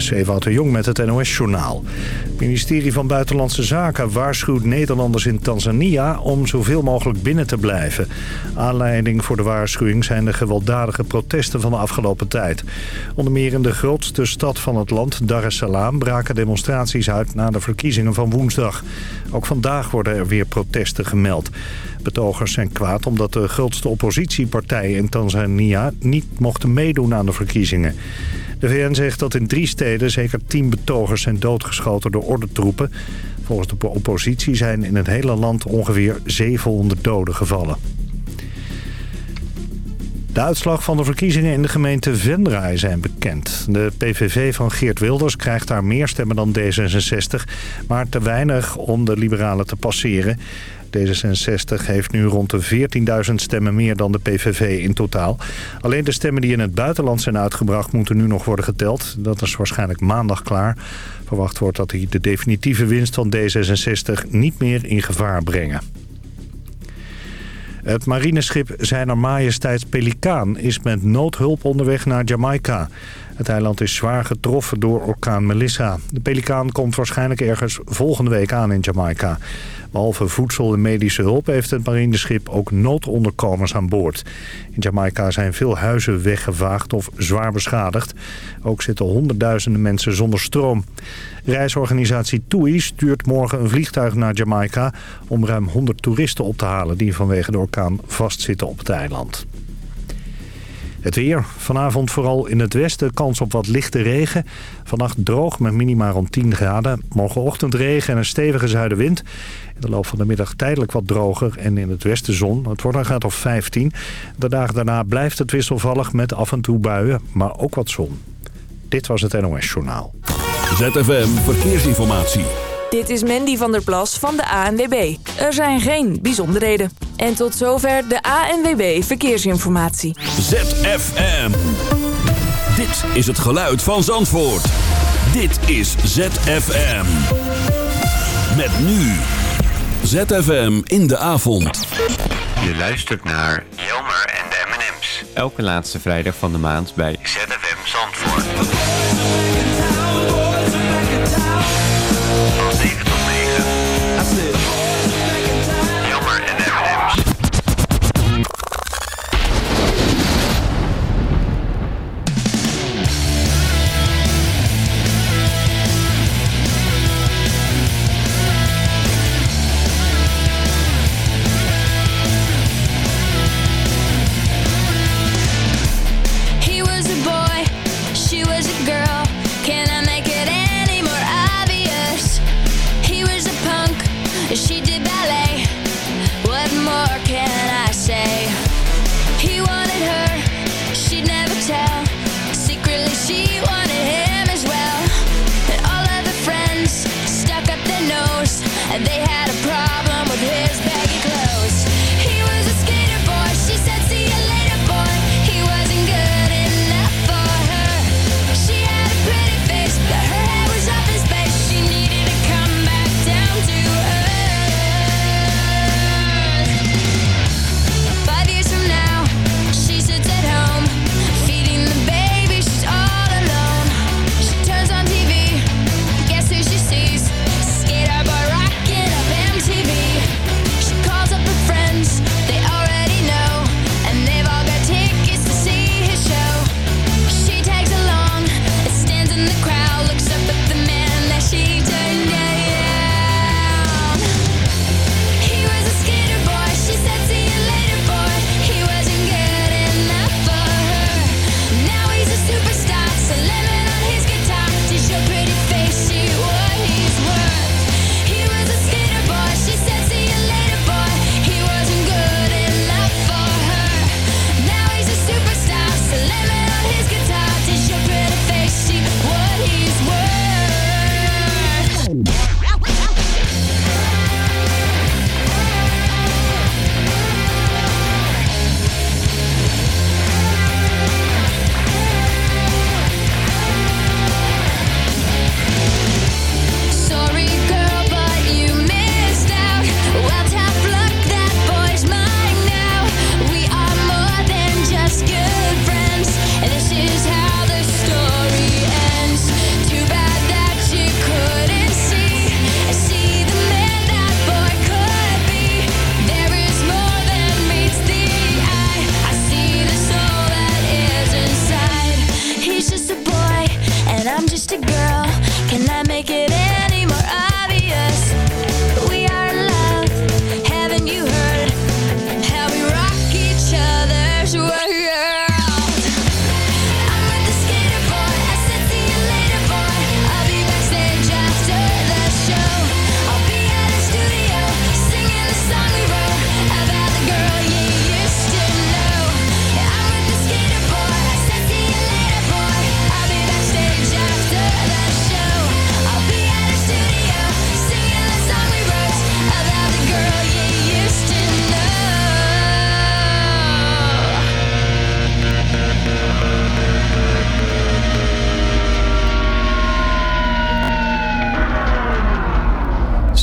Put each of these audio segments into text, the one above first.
is Ewout de Jong met het NOS-journaal. Het ministerie van Buitenlandse Zaken waarschuwt Nederlanders in Tanzania... om zoveel mogelijk binnen te blijven. Aanleiding voor de waarschuwing zijn de gewelddadige protesten van de afgelopen tijd. Onder meer in de grootste stad van het land, Dar es Salaam... braken demonstraties uit na de verkiezingen van woensdag. Ook vandaag worden er weer protesten gemeld. Betogers zijn kwaad omdat de grootste oppositiepartijen in Tanzania niet mochten meedoen aan de verkiezingen. De VN zegt dat in drie steden zeker tien betogers zijn doodgeschoten door ordentroepen. Volgens de oppositie zijn in het hele land ongeveer 700 doden gevallen. De uitslag van de verkiezingen in de gemeente Venray zijn bekend. De PVV van Geert Wilders krijgt daar meer stemmen dan D66... maar te weinig om de liberalen te passeren. D66 heeft nu rond de 14.000 stemmen meer dan de PVV in totaal. Alleen de stemmen die in het buitenland zijn uitgebracht moeten nu nog worden geteld. Dat is waarschijnlijk maandag klaar. Verwacht wordt dat hij de definitieve winst van D66 niet meer in gevaar brengen. Het marineschip Zijner Majesteits Pelikaan is met noodhulp onderweg naar Jamaica. Het eiland is zwaar getroffen door orkaan Melissa. De Pelikaan komt waarschijnlijk ergens volgende week aan in Jamaica. Behalve voedsel en medische hulp heeft het marineschip ook noodonderkomers aan boord. In Jamaica zijn veel huizen weggevaagd of zwaar beschadigd. Ook zitten honderdduizenden mensen zonder stroom. Reisorganisatie TUI stuurt morgen een vliegtuig naar Jamaica... om ruim 100 toeristen op te halen die vanwege de orkaan vastzitten op het eiland. Het weer. Vanavond vooral in het westen kans op wat lichte regen. Vannacht droog met minima rond 10 graden. Morgenochtend regen en een stevige zuidenwind. In de loop van de middag tijdelijk wat droger en in het westen zon. Het wordt een graad of 15. De dagen daarna blijft het wisselvallig met af en toe buien, maar ook wat zon. Dit was het NOS Journaal. ZFM Verkeersinformatie. Dit is Mandy van der Plas van de ANWB. Er zijn geen bijzonderheden. En tot zover de ANWB Verkeersinformatie. ZFM. Dit is het geluid van Zandvoort. Dit is ZFM. Met nu. ZFM in de avond. Je luistert naar Jelmer en de M&M's. Elke laatste vrijdag van de maand bij ZFM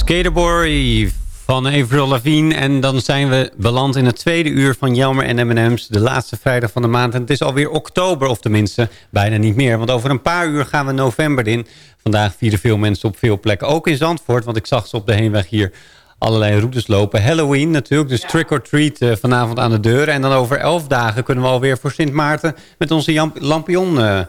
Skaterboy van Avril Lavigne. En dan zijn we beland in het tweede uur van Jelmer en M&M's. De laatste vrijdag van de maand. En het is alweer oktober, of tenminste bijna niet meer. Want over een paar uur gaan we november in. Vandaag vieren veel mensen op veel plekken. Ook in Zandvoort, want ik zag ze op de heenweg hier allerlei routes lopen. Halloween natuurlijk, dus trick or treat eh, vanavond aan de deur. En dan over elf dagen kunnen we alweer voor Sint Maarten... met onze lampion eh,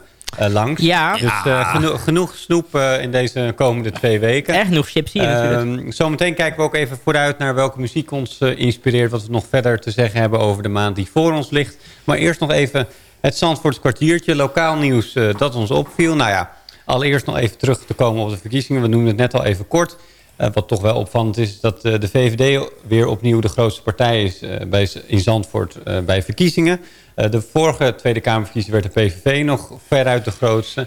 langs. Ja. Dus eh, geno- genoeg snoep eh, in deze komende twee weken. Erg genoeg chips hier natuurlijk. Ehm, zometeen kijken we ook even vooruit naar welke muziek ons eh, inspireert. Wat we nog verder te zeggen hebben over de maand die voor ons ligt. Maar eerst nog even het Zandvoorts kwartiertje. Lokaal nieuws eh, dat ons opviel. Nou ja, allereerst nog even terug te komen op de verkiezingen. We noemden het net al even kort. Eh, wat toch wel opvallend is, is dat eh, de VVD weer opnieuw de grootste partij is eh, bij, in Zandvoort eh, bij verkiezingen. Eh, de vorige Tweede Kamerverkiezing werd de PVV nog veruit de grootste.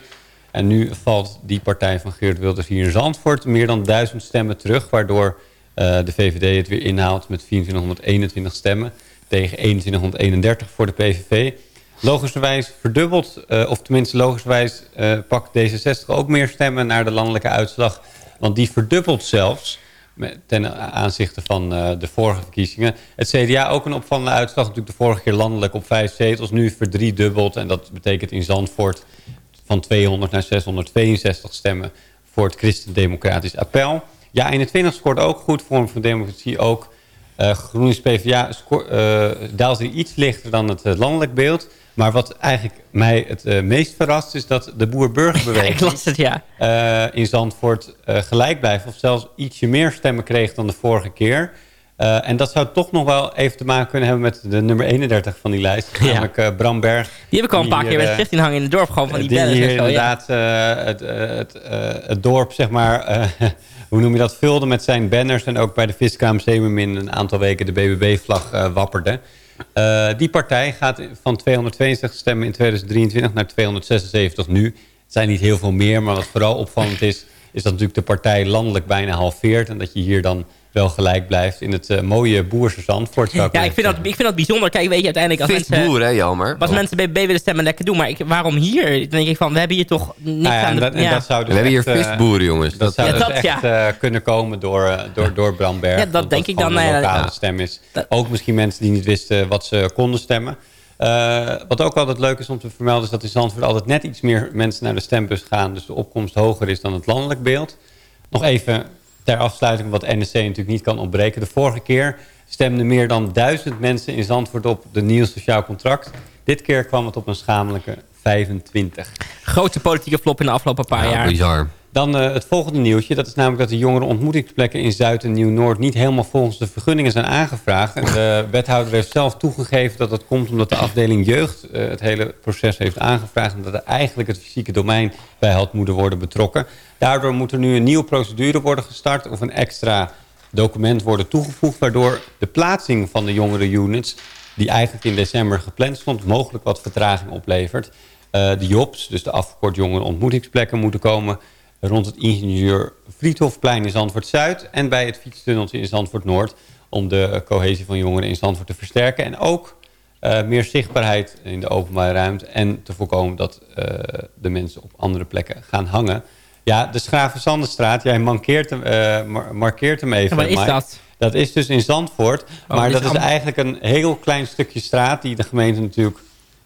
En nu valt die partij van Geert Wilders hier in Zandvoort meer dan duizend stemmen terug. Waardoor eh, de VVD het weer inhaalt met 2421 stemmen tegen 2131 voor de PVV. Logischerwijs verdubbeld, eh, of tenminste logischerwijs pakt D66 ook meer stemmen naar de landelijke uitslag. Want die verdubbelt zelfs ten aanzichte van eh, de vorige verkiezingen. Het CDA ook een opvallende uitslag. Natuurlijk de vorige keer landelijk op vijf zetels. Nu verdriedubbeld. En dat betekent in Zandvoort van 200 naar 662 stemmen voor het Christen-Democratisch Appel. Ja, 21 scoort ook goed. Vorm van Democratie ook. Eh GroenLinks PvdA sco- eh, daalt weer iets lichter dan het eh, landelijk beeld. Maar wat eigenlijk mij het eh, meest verrast is dat de boer-burgerbeweging het, ja. eh, in Zandvoort eh, gelijk blijft. Of zelfs ietsje meer stemmen kreeg dan de vorige keer. En dat zou toch nog wel even te maken kunnen hebben met de nummer 31 van die lijst. Ja. Namelijk Bram Berg. Die heb ik al een paar keer met schrift in hangen in het dorp. Gewoon van die die bellen. Ja. inderdaad het, het, het dorp, zeg maar, hoe noem je dat, vulde met zijn banners. En ook bij de Viskraam Zeemermin een aantal weken de BBB-vlag wapperde. Eh, die partij gaat van 262 stemmen in 2023 naar 276 nu. Het zijn niet heel veel meer, maar wat vooral opvallend is... is dat natuurlijk de partij landelijk bijna halveert... en dat je hier dan wel gelijk blijft in het eh, mooie Boerse Zandvoort. zou Ja, ik vind, dat, ik vind dat bijzonder. Kijk, weet je, uiteindelijk als mensen... boer, hè, Jelmer? Als mensen BBB willen stemmen, lekker doen. Maar ik, waarom hier? Dan denk ik van, we hebben hier toch niks Nou ja, aan en, de... dat, en ja. dat zou dus We hebben hier echt, eh, visboeren, jongens. Dat Dat, zou Ja, dus dat, echt ja. eh, kunnen komen door, door, door Bram Berg. Ja, dat denk ik dan, een lokale ja. stem is. Dat- Ook misschien mensen die niet wisten wat ze konden stemmen. Eh, wat ook altijd leuk is om te vermelden... is dat in Zandvoort altijd net iets meer mensen naar de stembus gaan. Dus de opkomst hoger is dan het landelijk beeld. Nog even ter afsluiting wat NSC natuurlijk niet kan ontbreken. De vorige keer stemden meer dan duizend mensen in Zandvoort op de nieuw sociaal contract. Dit keer kwam het op een schamelijke 25. Grootste politieke flop in de afgelopen paar ja, jaar. bizar. Dan eh, het volgende nieuwtje. Dat is namelijk dat de jongere ontmoetingsplekken in Zuid en Nieuw-Noord... niet helemaal volgens de vergunningen zijn aangevraagd. En de wethouder heeft zelf toegegeven dat dat komt... omdat de afdeling jeugd eh, het hele proces heeft aangevraagd... omdat er eigenlijk het fysieke domein bij had moeten worden betrokken. Daardoor moet er nu een nieuwe procedure worden gestart... of een extra document worden toegevoegd... waardoor de plaatsing van de jongere units... die eigenlijk in december gepland stond... mogelijk wat vertraging oplevert. Eh, de JOPS, dus de afgekort jongere ontmoetingsplekken... moeten komen rond het ingenieur Friedhofplein in Zandvoort-Zuid... en bij het fietstunneltje in Zandvoort-Noord... om de cohesie van jongeren in Zandvoort te versterken. En ook eh, meer zichtbaarheid in de openbare ruimte... en te voorkomen dat eh, de mensen op andere plekken gaan hangen. Ja, de Schraven-Sanderstraat, jij mankeert hem, eh, mar- markeert hem even, En waar is dat? Dat is dus in Zandvoort. Oh, maar dat is eigenlijk een heel klein stukje straat... die de gemeente natuurlijk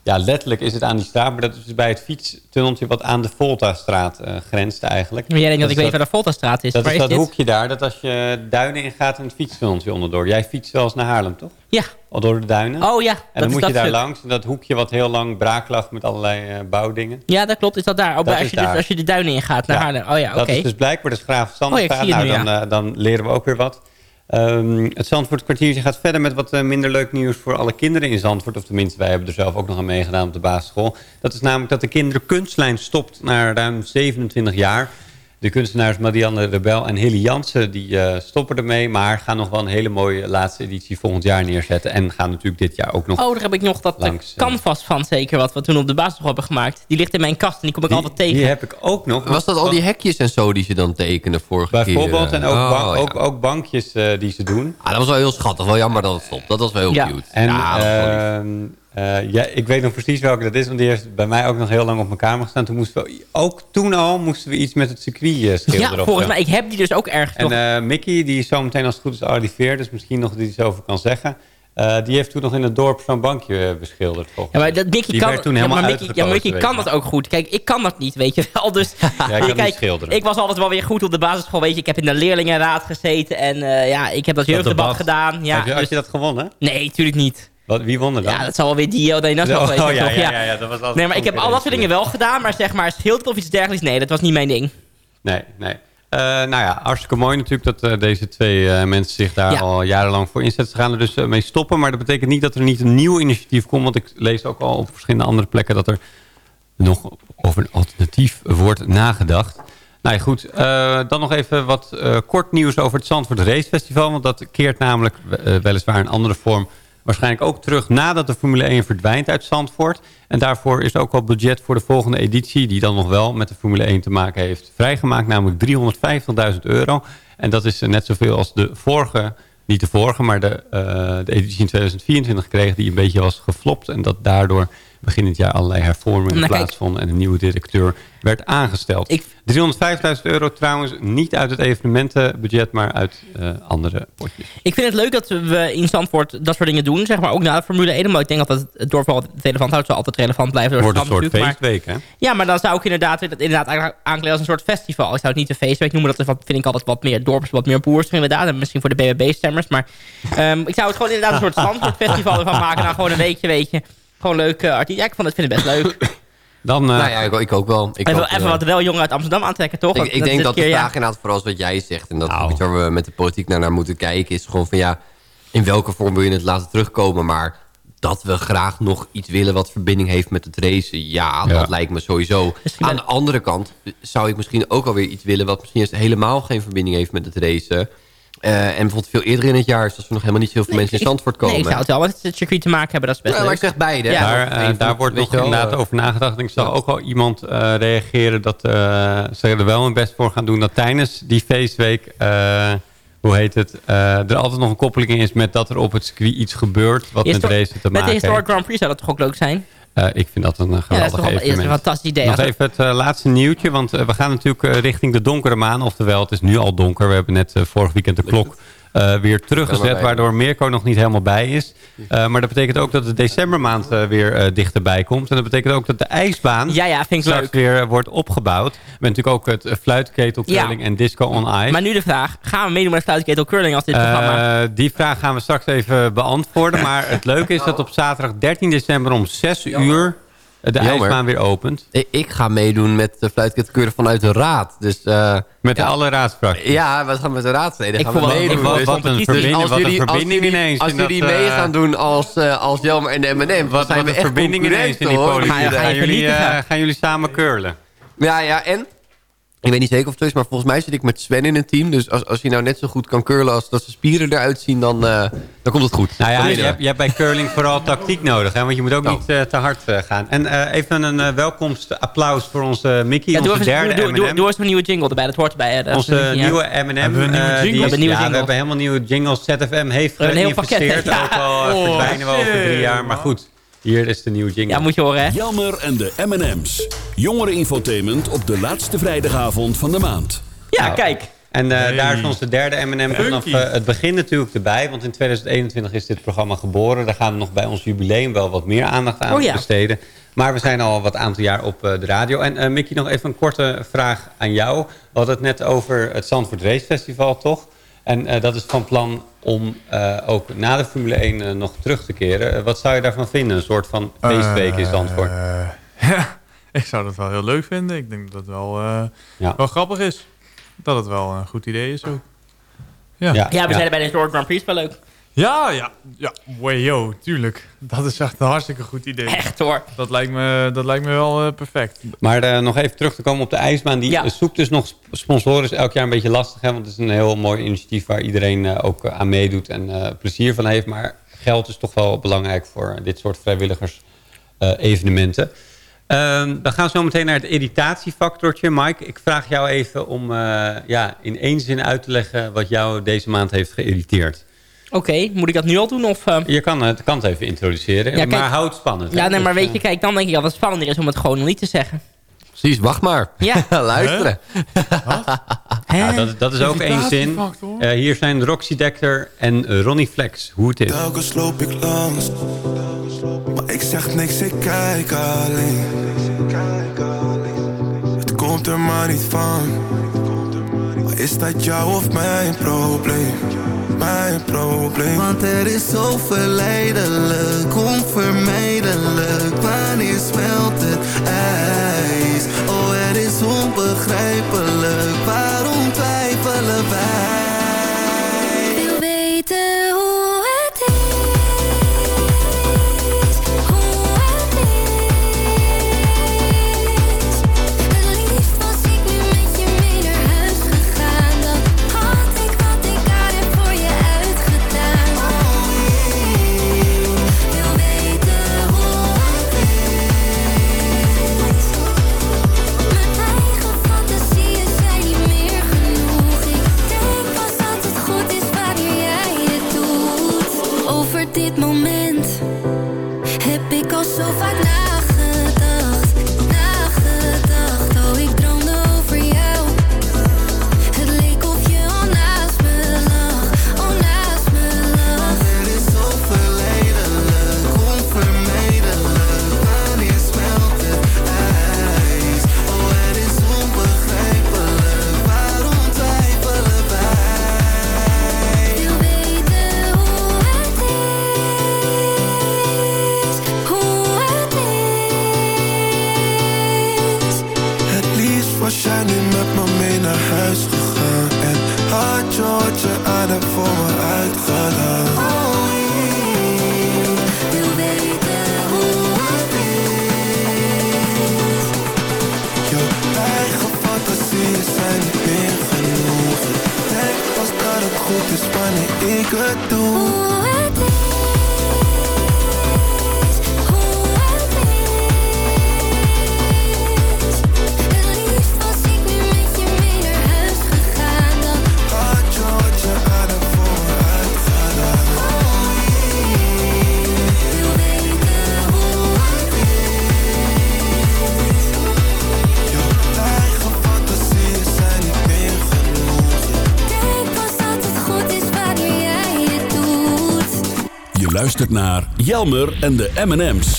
Ja, letterlijk is het aan die straat. Maar dat is dus bij het fietstunneltje wat aan de Volta-straat eh, grenst eigenlijk. Maar jij denkt dat ik is weet waar de Voltastraat is. Dat waar is dat hoekje daar. Dat als je duinen ingaat en het fietstunneltje onderdoor. Jij fietst wel eens naar Haarlem, toch? Ja. Al door de duinen. Oh ja. en dan is moet je daar stuk. langs. En dat hoekje wat heel lang braak lag met allerlei eh, bouwdingen. Ja, dat klopt. Is dat daar? Oh, Dat als, is je dus, als je de duinen ingaat naar Ja. Haarlem. Oh ja, oké. Dat is dus blijkbaar de Graaf Oh ja, nou, nu, dan, eh, dan leren we ook weer wat. Ehm, het Zandvoort kwartiertje gaat verder met wat eh, minder leuk nieuws voor alle kinderen in Zandvoort. Of tenminste, wij hebben er zelf ook nog aan meegedaan op de basisschool. Dat is namelijk dat de kinderkunstlijn stopt na ruim 27 jaar. De kunstenaars Marianne Rebel en Hilly Jansen die, eh, stoppen ermee. Maar gaan nog wel een hele mooie laatste editie volgend jaar neerzetten. En gaan natuurlijk dit jaar ook nog Oh, daar heb ik nog dat eh, Langs, eh, canvas van zeker wat we toen op de basisschool hebben gemaakt. Die ligt in mijn kast en die kom ik Die, altijd tegen. die heb ik ook nog. Was dat al die hekjes en zo die ze dan tekenen vorige Bijvoorbeeld, keer? en ook, Oh, ja. ook, ook bankjes eh, die ze doen. Ah, dat was wel heel schattig. Wel jammer dat het stopt. Dat was wel heel Ja. cute. En ja, eh, ja, ik weet nog precies welke dat is, want die heeft bij mij ook nog heel lang op mijn kamer gestaan. Toen moesten we, ook toen al moesten we iets met het circuit eh, schilderen. ja, volgens mij. Ik heb die dus ook ergens En eh, Mickey, die is zo meteen als het goed is arriveert, dus misschien nog iets over kan zeggen. Die heeft toen nog in het dorp zo'n bankje beschilderd. volgens Ja, maar dat Mickey die kan, werd toen ja, helemaal maar Mickey, ja, Mickey kan je dat ook goed. Kijk, ik kan dat niet, weet je wel. Dus, Ja, ik kan niet kijk, schilderen. ik was altijd wel weer goed op de basisschool, weet je. Ik heb in de leerlingenraad gezeten en ja, ik heb dat jeugddebat debat. gedaan. Ja, Heb je, had dus- je dat gewonnen? nee, tuurlijk niet. Wat, wie won er dan? Ja, dat zal wel weer Dio de Nas oh, weten, ja, ja, ja, ja, dat was altijd Nee, maar ik heb al dat soort dingen wel gedaan, maar zeg maar schilderen of iets dergelijks, nee, dat was niet mijn ding. Nee, nee. Eh, nou ja, hartstikke mooi natuurlijk dat eh, deze twee eh, mensen zich daar Ja. al jarenlang voor inzetten. Ze gaan er dus mee stoppen, maar dat betekent niet dat er niet een nieuw initiatief komt. Want ik lees ook al op verschillende andere plekken dat er nog over een alternatief wordt nagedacht. Nou ja, goed. dan nog even wat kort nieuws over het Zandvoort Race Festival. Want dat keert namelijk weliswaar in andere vorm waarschijnlijk ook terug nadat de Formule 1 verdwijnt uit Zandvoort. En daarvoor is ook al budget voor de volgende editie, die dan nog wel met de Formule 1 te maken heeft, vrijgemaakt. Namelijk 350.000 euro. En dat is net zoveel als de vorige, niet de vorige, maar de, eh, de editie in 2024 kreeg, die een beetje was geflopt. En dat daardoor begin het jaar allerlei hervormingen Nou, plaatsvonden en een nieuwe directeur werd aangesteld. Ik- 305.000 euro trouwens niet uit het evenementenbudget, maar uit eh, andere potjes. Ik vind het leuk dat we in Zandvoort dat soort dingen doen, zeg maar, ook na de Formule 1. Maar ik denk dat het dorp wel relevant houdt, zal altijd relevant blijven. Het door wordt een het soort feestweek, hè? Ja, maar dan zou ik inderdaad, dat inderdaad aankleden als een soort festival. Ik zou het niet een feestweek noemen, dat is wat, vind ik altijd wat meer dorps, wat meer boers inderdaad. En misschien voor de BBB-stemmers. Maar ehm, ik zou het gewoon inderdaad een soort Zandvoort-festival ervan maken. Dan gewoon een weekje, weet je. Gewoon leuk uh, artiest. Ja, ik vond het, vind het best leuk. Dan, eh, nou ja, ik, ik ook wel. Ik even ook, even eh, wat wel jongeren uit Amsterdam aantrekken, toch? Ik, denk dat de keer, ja. vraag inderdaad vooral is wat jij zegt. En dat Nou. iets waar we met de politiek naar, naar moeten kijken. Is gewoon van ja, in welke vorm wil je het laten terugkomen? Maar dat we graag nog iets willen wat verbinding heeft met het racen. Ja, Ja. dat lijkt me sowieso. Misschien Aan de andere kant zou ik misschien ook alweer iets willen... wat misschien helemaal geen verbinding heeft met het racen. Eh, en bijvoorbeeld veel eerder in het jaar... is als er nog helemaal niet heel veel mensen in Zandvoort komen. Nee, ik zou het wel met het circuit te maken hebben. Dat is best Ja, maar ik zeg beide. Ja. Daar, eh, daar wordt nog inderdaad eh, over nagedacht. En ik zag ja. ook al iemand eh, reageren dat eh, ze er wel hun best voor gaan doen... dat tijdens die feestweek, eh, hoe heet het, eh, er altijd nog een koppeling in is... met dat er op het circuit iets gebeurt wat met toch- racen te Met de maken Historic heeft. Grand Prix zou dat toch ook leuk zijn? Eh, ik vind dat een eh, Ja, dat is geweldig een fantastisch idee. Nog even het eh, laatste nieuwtje, want we gaan natuurlijk eh, richting de donkere maan. Oftewel, het is nu al donker. We hebben net eh, vorig weekend de klok eh, weer teruggezet, waardoor Mirko nog niet helemaal bij is. Eh, maar dat betekent ook dat de decembermaand eh, weer eh, dichterbij komt. En dat betekent ook dat de ijsbaan Ja, ja, vind ik straks leuk. weer wordt opgebouwd. We hebben natuurlijk ook het uh, fluitketelcurling en disco on ice. Maar nu de vraag, gaan we meedoen met Fluitketel Curling als dit programma? Eh, die vraag gaan we straks even beantwoorden. Maar het leuke is dat op zaterdag 13 december om 6 uur de Jammer. ijsbaan weer opent. Ik, ik ga meedoen met de fluitkettkeuren vanuit de raad. Dus eh, Met ja. alle raadsfracties. Ja, we gaan met de raadsleden Ik gaan we meedoen. vond- Dus- wat een verbinding, als wat een jullie, als verbinding jullie, ineens. als jullie dat, mee eh, gaan doen als, uh, als Jelmer en de M&M, Wat, zijn wat we een echt verbinding ineens in die politiek. Gaan je jullie, eh, gaan jullie samen curlen. Ja, ja, en... Ik weet niet zeker of het zo is, maar volgens mij zit ik met Sven in een team. Dus als, als je nou net zo goed kan curlen als dat zijn spieren eruit zien, dan, eh, dan komt het goed. Nou ja, je hebt, je hebt bij curling vooral tactiek nodig. Hè? Want je moet ook Oh. niet eh, te hard eh, gaan. En eh, even een eh, welkomst applaus voor onze Mickey. Ja, doe, onze even, derde doe, doe, M&M. doe eens een nieuwe jingle erbij, dat hoort. Dat is Onze nieuwe M&M. Hebben we een nieuwe jingle? die We hebben ja, we hebben helemaal nieuwe jingles. ZFM heeft We hebben een heel pakket. Ja. Ook al Oh, verdwijnen we over drie jaar. Maar goed, hier is de nieuwe jingle. Ja, moet je horen, hè? Jelmer en de M&M's. Jongereninfotainment op de laatste vrijdagavond van de maand. Ja, Nou, kijk. En eh, Hey. daar is onze derde M&M vanaf eh, het begin natuurlijk erbij. Want in 2021 is dit programma geboren. Daar gaan we nog bij ons jubileum wel wat meer aandacht aan Oh ja. besteden. Maar we zijn al wat aantal jaar op eh, de radio. En eh Mickey, nog even een korte vraag aan jou. We hadden het net over het Zandvoort Race Festival, toch? En eh, dat is van plan om eh, ook na de Formule 1 eh, nog terug te keren. Wat zou je daarvan vinden? Een soort van feestweek in Zandvoort? Eh, ja, ik zou dat wel heel leuk vinden. Ik denk dat het wel, eh, Ja. wel grappig is. Dat het wel een goed idee is ook. Ja, Ja. ja, Ja, we zijn er bij de Grand Prix wel leuk. Ja, ja. ja. Way, yo, tuurlijk. Dat is echt een hartstikke goed idee. Echt hoor. Dat lijkt me, dat lijkt me wel eh, perfect. Maar eh, nog even terug te komen op de ijsbaan. Die Ja. zoekt dus nog sp- sponsoren. is elk jaar een beetje lastig. Hè? Want het is een heel mooi initiatief waar iedereen eh, ook aan meedoet en eh, plezier van heeft. Maar geld is toch wel belangrijk voor dit soort vrijwilligers eh, evenementen. Ehm, dan gaan we zo meteen naar het irritatiefactortje. Mike, ik vraag jou even om eh, ja, in één zin uit te leggen wat jou deze maand heeft geïrriteerd. Oké, moet ik dat nu al doen? Of, eh? Je kan het, kan het even introduceren, Ja, kijk- maar houd het spannend. hè? Ja, nee, maar Dus, weet je, eh, kijk, dan denk ik dat het spannender is om het gewoon nog niet te zeggen. Precies, wacht maar. Ja. Luisteren. Ja, dat, dat is ook één zin. Eh, hier zijn Roxy Dekker en Ronnie Flex. Hoe het is. Telkens loop ik langs, maar ik zeg niks, ik kijk alleen. Het komt er maar niet van, maar is dat jou of mijn probleem? Mijn probleem. Want er is zo verleidelijk, onvermijdelijk. Wanneer smelt het ijs? Oh, het is onbegrijpelijk. Waarom twijfelen wij? Luistert naar Jelmer en de M&M's.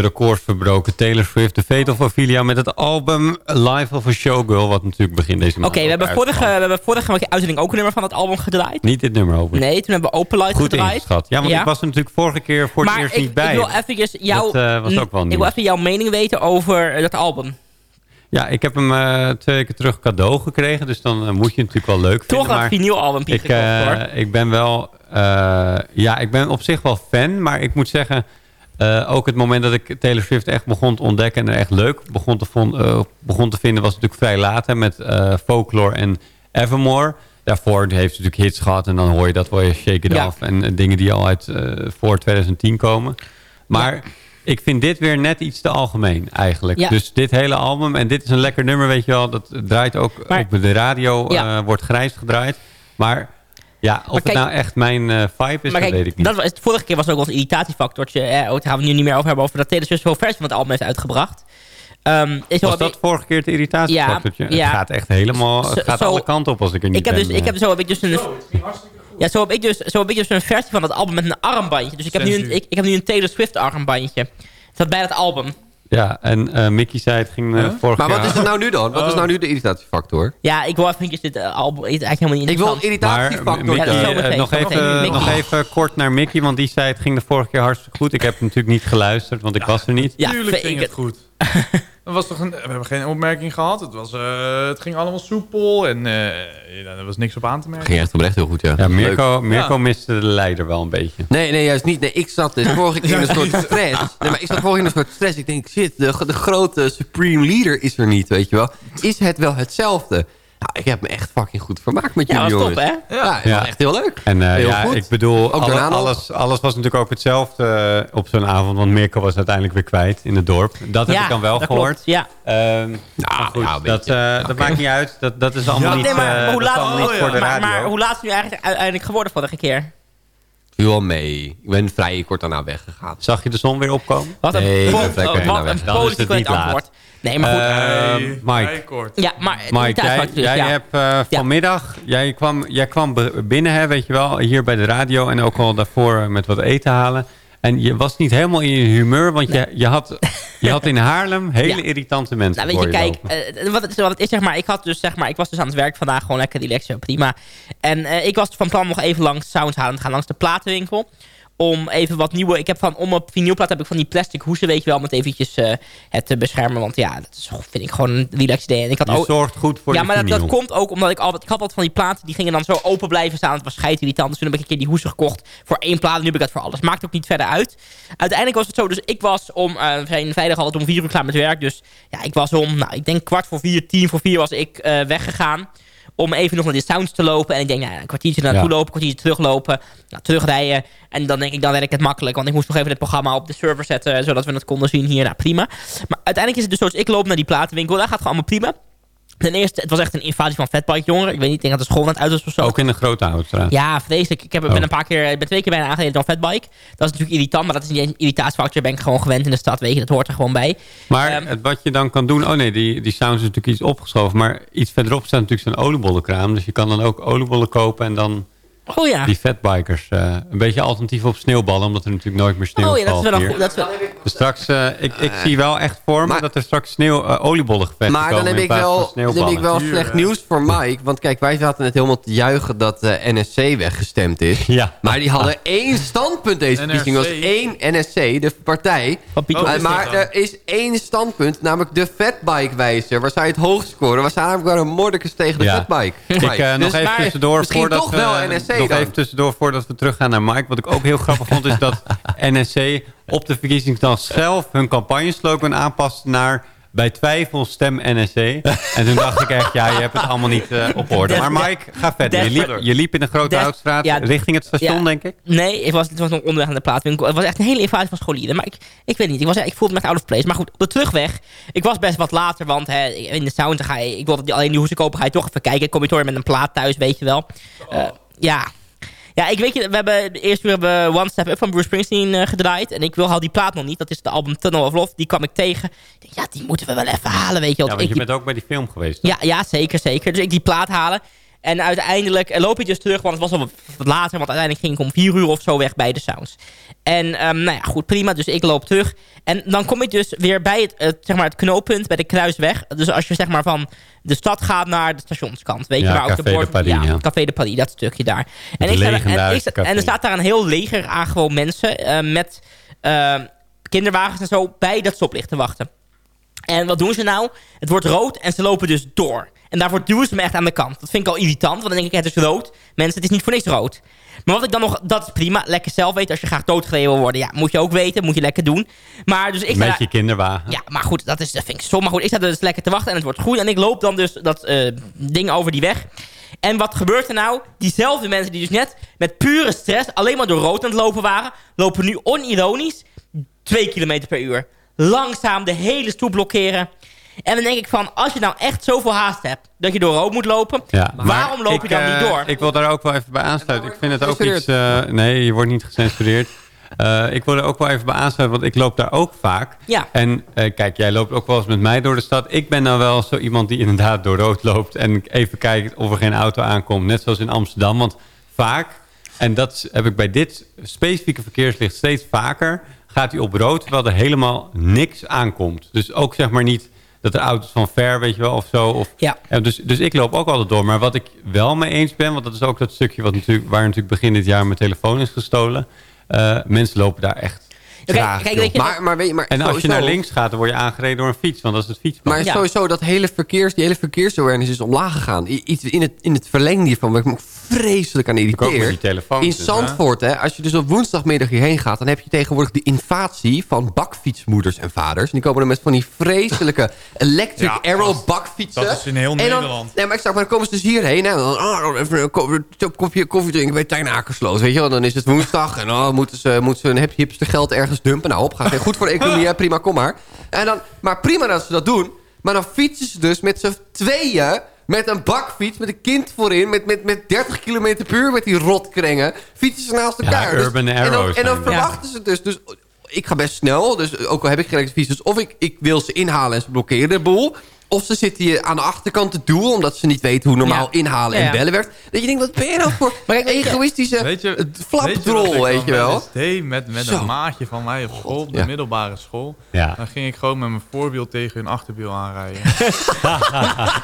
Records verbroken. Taylor Swift, The Fate of Ophelia met het album Life of a Showgirl. Wat natuurlijk begin deze maand Oké, we, hebben vorige, we hebben vorige uitzending ook een nummer van het album gedraaid. Niet dit nummer over. Nee, toen hebben we Open Light Goed gedraaid. ingeschat. Ja, want ik was er natuurlijk vorige keer voor het maar eerst ik, niet bij. Ik wil even jouw, Dat eh, was ook wel ik nieuw. wil even jouw mening weten over eh, dat album. Ja, ik heb hem eh, twee weken terug cadeau gekregen. Dus dan eh, moet je het natuurlijk wel leuk Toch vinden. Piet ik, gekocht, eh, hoor. ik ben wel... eh, ja, ik ben op zich wel fan. Maar ik moet zeggen... eh, ook het moment dat ik Taylor Swift echt begon te ontdekken... en er echt leuk begon te, von- eh, begon te vinden... was natuurlijk vrij laat hè, met eh, Folklore en Evermore. Daarvoor heeft ze natuurlijk hits gehad... en dan hoor je dat wel je Shake It Ja. Off... en dingen die al uit voor 2010 komen. Maar... Ik vind dit weer net iets te algemeen eigenlijk. Ja. Dus dit hele album, en dit is een lekker nummer, weet je wel. Dat draait ook Maar- op de radio, Ja. wordt grijs gedraaid. Maar ja, of Maar kijk- het nou echt mijn eh, vibe is, Maar dat weet ik niet. dat was, de vorige keer was ook wel een irritatiefactortje. Eh, oh, daar gaan we het nu niet meer over hebben. Over dat Taylor Swift zoveel versie van het album heeft uitgebracht. Ehm, is Was dat vorige keer het irritatiefactortje? Ja, ja. Het gaat echt helemaal, Zo- het gaat zo- alle kanten op als ik er niet ik heb ben. dus, ik heb eh. zo heb ik dus een. Ja, zo heb ik dus, zo heb ik dus een versie van het album met een armbandje. Dus ik heb, nu een, ik, ik heb nu een Taylor Swift armbandje. Dat bij dat album. Ja, en eh, Mickey zei het ging eh, vorig Maar jaar... wat is er nou nu dan? Wat is nou nu de irritatiefactor? Ja, ik wil even dit album. Het is eigenlijk helemaal niet Ik wil. Maar irritatiefactor. Mickey, Ja, zo eh, nog, even, nog even kort naar Mickey, want die zei het ging de vorige keer hartstikke goed. Ik heb natuurlijk niet geluisterd, want ik was er niet. Ja, Tuurlijk ik- ging het goed. Dat was toch een, we hebben geen opmerking gehad. Het, was, eh, het ging allemaal soepel en eh, ja, er was niks op aan te merken. Ging echt oprecht heel goed, ja. Mirko, Mirko Ja. miste de leider wel een beetje. Nee, nee, juist niet. Nee, ik zat dus vorige keer in een soort stress. Nee, maar ik zat vorige keer in een soort stress. Ik denk, shit, de, de grote supreme leader is er niet, weet je wel. Is het wel hetzelfde? Nou, ik heb me echt fucking goed vermaakt met Ja, jullie was top, jongens. hè? Ja, het Ja. was echt heel leuk. En eh, Heel ja, goed. ik bedoel, Ook alle- alles, alles was natuurlijk ook hetzelfde eh, op zo'n avond. Want Mirko was uiteindelijk weer kwijt in het dorp. Dat heb Ja, ik dan wel dat gehoord. klopt, Ja. Ehm, maar goed, ja, een dat, eh, dat maakt niet uit. Dat, dat is allemaal Ja. niet, Nee, maar, hoe dat laat, allemaal niet oh, ja. voor de maar, radio. maar hoe laat is het nu eigenlijk uiteindelijk geworden vorige keer? Viel wel mee. Ik ben vrij kort daarna weggegaan. Zag je de zon weer opkomen? Wat een, Nee, ik ben oh, weg. een Dan is politiek het niet correct laat. antwoord. Nee, maar goed. Ehm, Mike. ja, maar Mike, jij, dus, jij ja. hebt eh, vanmiddag, jij kwam, jij kwam binnen, hè, weet je wel, hier bij de radio en ook al daarvoor eh, met wat eten halen. En je was niet helemaal in je humeur, want je, je, had, je had in Haarlem hele Ja. irritante mensen Nou, weet je, voor je kijk, lopen. eh, wat, het, wat het is, zeg maar, ik had dus, zeg maar, ik was dus aan het werk vandaag, gewoon lekker relaxen, prima. En eh, ik was van plan nog even langs Sounds halen te gaan, langs de platenwinkel. Om even wat nieuwe... Ik heb van, om op vinylplaat heb ik van die plastic hoesen, weet je wel... om het eventjes eh, het te beschermen. Want ja, dat is, vind ik gewoon een relaxed idee. En ik had Je ook, zorgt goed voor ja, maar dat, dat komt ook omdat ik altijd... Ik had wat van die platen, die gingen dan zo open blijven staan. Het was irritant. Dus toen heb ik een keer die hoesen gekocht voor één plaat. En nu heb ik dat voor alles. Maakt ook niet verder uit. Uiteindelijk was het zo, dus ik was om... we zijn vrijdag altijd om vier uur klaar met werk. Dus ja, ik was om, nou, ik denk kwart voor vier, tien voor vier was ik eh, weggegaan. Om even nog naar de sounds te lopen. En ik denk, nou, een kwartiertje naartoe Ja. lopen, een kwartiertje teruglopen. Nou, terugrijden. En dan denk ik, dan werk ik het makkelijk. Want ik moest nog even het programma op de server zetten. Zodat we het konden zien hier. Nou, prima. Maar uiteindelijk is het dus zo, als ik loop naar die platenwinkel. Daar gaat het gewoon allemaal prima. Ten eerste, het was echt een invasie van fatbike jongeren. Ik weet niet, ik denk dat de school net uit was of zo. Ook in de Grote Houtstraat. Ja, vreselijk. Ik heb, Oh. ben een paar keer, ik ben twee keer bijna aangereden door een fatbike. Dat is natuurlijk irritant, maar dat is niet een irritatiefactor. Ben ik gewoon gewend in de stad, weet je. Dat hoort er gewoon bij. Maar Ehm, het, wat je dan kan doen... Oh nee, die, die sound is natuurlijk iets opgeschoven. Maar iets verderop staat natuurlijk zo'n oliebollenkraam. Dus je kan dan ook oliebollen kopen en dan oh ja. die fatbikers. eh een beetje alternatief op sneeuwballen. Omdat er natuurlijk nooit meer sneeuw Oh ja, dat is wel een hier. goed. Dat is wel, Dus straks, eh, ik, ik zie wel echt voor me maar- dat er straks sneeuw, eh, oliebollengevechten Maar dan komen heb ik wel, dan heb ik wel Duur, slecht nieuws voor Mike. Want kijk, wij zaten net helemaal te juichen dat de NSC weggestemd is. Ja. Maar die hadden één standpunt deze verkiezing. Dat was één NSC, de partij. Oh, maar er is één standpunt, namelijk de fatbike-wijzer. Waar zij het hoogst scoren. Waar zij namelijk wel een tegen de Ja. fatbike. Ik, eh, nog Dus- even tussendoor misschien voordat toch we, wel NSC nog dan. even tussendoor voordat we teruggaan naar Mike. Wat ik ook heel grappig vond is dat NSC op de verkiezingsdag zelf hun campagneslogan aanpast naar bij twijfel stem NSC. En toen dacht ik echt, ja, je hebt het allemaal niet eh, op orde. Maar Mike, ga verder. Je liep, je liep in de Grote Houtstraat ja, richting het station, ja. denk ik. Nee, ik was, het was nog onderweg naar de plaatwinkel. Het was echt een hele invasie van scholieren. Maar ik, ik weet niet, ik, was, ik voelde me echt out of place. Maar goed, op de terugweg, ik was best wat later. Want hè, in de sound ga je, ik wilde die- alleen die hoesen kopen, ga je toch even kijken. Kom je weer met een plaat thuis, weet je wel. Eh, ja. Ja, ik weet je, we hebben de eerste uur hebben One Step Up van Bruce Springsteen eh, gedraaid. En ik wil al die plaat nog niet. Dat is de album Tunnel of Love. Die kwam ik tegen. Ik ja, die moeten we wel even halen, weet je wel. Ja, Ik want je bent ook bij die film geweest. ja, ja, zeker, zeker. Dus ik die plaat halen. En uiteindelijk eh, loop ik dus terug, want het was al wat later. Want uiteindelijk ging ik om vier uur of zo weg bij de Sounds. En ehm, nou ja, goed, prima. Dus ik loop terug. En dan kom ik dus weer bij het, het, zeg maar het knooppunt, bij de kruisweg. Dus als je zeg maar van de stad gaat naar de stationskant. Weet Ja, je waar ook de bord... de Paris, ja, ja. Café de Paris, dat stukje daar. En, ik sta, en, legendarische ik sta- café. en er staat daar een heel leger aan gewoon mensen eh, met eh, kinderwagens en zo bij dat stoplicht te wachten. En wat doen ze nou? Het wordt rood en ze lopen dus door. En daarvoor duwen ze me echt aan de kant. Dat vind ik al irritant, want dan denk ik, het is rood. Mensen, het is niet voor niks rood. Maar wat ik dan nog, dat is prima. Lekker zelf weten. Als je graag doodgereden wil worden, ja, moet je ook weten. Moet je lekker doen. Maar dus ik Met je kinderwagen. ja, maar goed, dat, is, dat vind ik zo. Maar goed, ik sta dus lekker te wachten en het wordt goed. En ik loop dan dus dat eh, ding over die weg. En wat gebeurt er nou? Diezelfde mensen die dus net met pure stress alleen maar door rood aan het lopen waren... lopen nu onironisch 2 km per uur. Langzaam de hele stoep blokkeren. En dan denk ik van, als je nou echt zoveel haast hebt... dat je door rood moet lopen... Ja, waarom loop je dan niet eh, door? Ik wil daar ook wel even bij aansluiten. Ik vind het ook iets... eh, nee, je wordt niet gecensureerd. Eh, ik wil er ook wel even bij aansluiten, want ik loop daar ook vaak. Ja. En eh, kijk, jij loopt ook wel eens met mij door de stad. Ik ben nou wel zo iemand die inderdaad door rood loopt... en even kijkt of er geen auto aankomt. Net zoals in Amsterdam, want vaak... en dat heb ik bij dit specifieke verkeerslicht steeds vaker... gaat hij op rood, terwijl er helemaal niks aankomt. Dus ook zeg maar niet dat er auto's van ver, weet je wel, of zo... Of, Ja. ja, dus, dus ik loop ook altijd door. Maar wat ik wel mee eens ben... want dat is ook dat stukje wat natuurlijk, waar natuurlijk begin dit jaar mijn telefoon is gestolen... eh, mensen lopen daar echt Kijk, weet je- Maar, maar, weet je, maar En als je naar links gaat, dan word je aangereden door een fiets. Want dat is het fietspad. Maar Ja. sowieso, dat hele verkeers, die hele verkeersawareness is omlaag gegaan. I- Iets in het, in het verlengde hiervan, waar ik me ook vreselijk aan irriteer. telefoon. In dus, hè. Zandvoort, hè, als je dus op woensdagmiddag hierheen gaat... dan heb je tegenwoordig de invasie van bakfietsmoeders en vaders. En die komen dan met van die vreselijke electric Ja, arrow bakfietsen. Dat is in heel En dan- Nederland. Nee, maar ik zeg maar, dan komen ze dus hierheen. En dan, oh, even een ko- een kopje koffie drinken bij Tijn Akersloot. Weet je wel, dan is het woensdag. En dan moeten ze, moeten ze hipster geld ergens dumpen. Nou, op, gaat goed voor de economie, hè, prima, kom maar. En dan, maar prima dat ze dat doen. Maar dan fietsen ze dus met z'n tweeën... met een bakfiets, met een kind voorin... met, met, met 30 km per uur met die rotkrengen... fietsen ze naast elkaar. Dus- urban en dan, en dan verwachten ze dus... dus ik ga best snel, dus ook al heb ik geen fiets... dus of ik, ik wil ze inhalen en ze blokkeren de boel... Of ze zitten hier aan de achterkant te duwen... omdat ze niet weten hoe normaal Ja. inhalen Ja, en bellen werkt. Dat je denkt, wat ben je nou voor Maar kijk, weet je- egoïstische Weet je, flapdrol, wat ik weet je wel? deed met, met Zo. een maatje van mij op school, op de ja. middelbare school. Ja. Dan ging ik gewoon met mijn voorwiel tegen hun achterwiel aanrijden. Ja,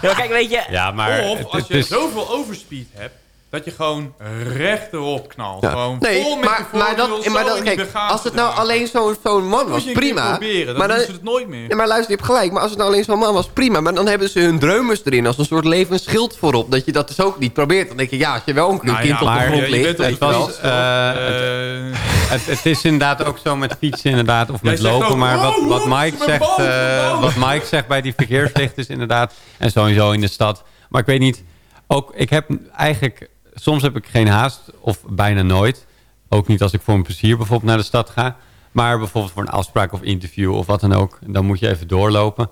maar kijk, weet je... Ja, maar of als je is... zoveel overspeed hebt, dat je gewoon rechterop knalt. Ja. Gewoon Nee, vol met maar, je maar, dat, maar zo dat, kijk, als het nou dragen. alleen zo'n zo'n man was, prima. proberen, dan maar doen dan, ze het nooit meer. Ja, maar luister, je hebt gelijk. Maar als het nou alleen zo'n man was, prima. Maar dan hebben ze hun dreumers erin als een soort levend schild voorop. Dat je dat dus ook niet probeert. Dan denk je, ja, als je wel een Nou kind ja, op de grond je- je ligt. Het was, eh, Eh, het, het is inderdaad ook zo met fietsen inderdaad, of met lopen. ook, maar wat, wow, wat, Mike zegt, eh, wat Mike zegt bij die verkeerslichten is inderdaad... en sowieso in de stad. Maar ik weet niet, ook ik heb eigenlijk... soms heb ik geen haast, of bijna nooit. Ook niet als ik voor een plezier bijvoorbeeld naar de stad ga. Maar bijvoorbeeld voor een afspraak of interview of wat dan ook. Dan moet je even doorlopen.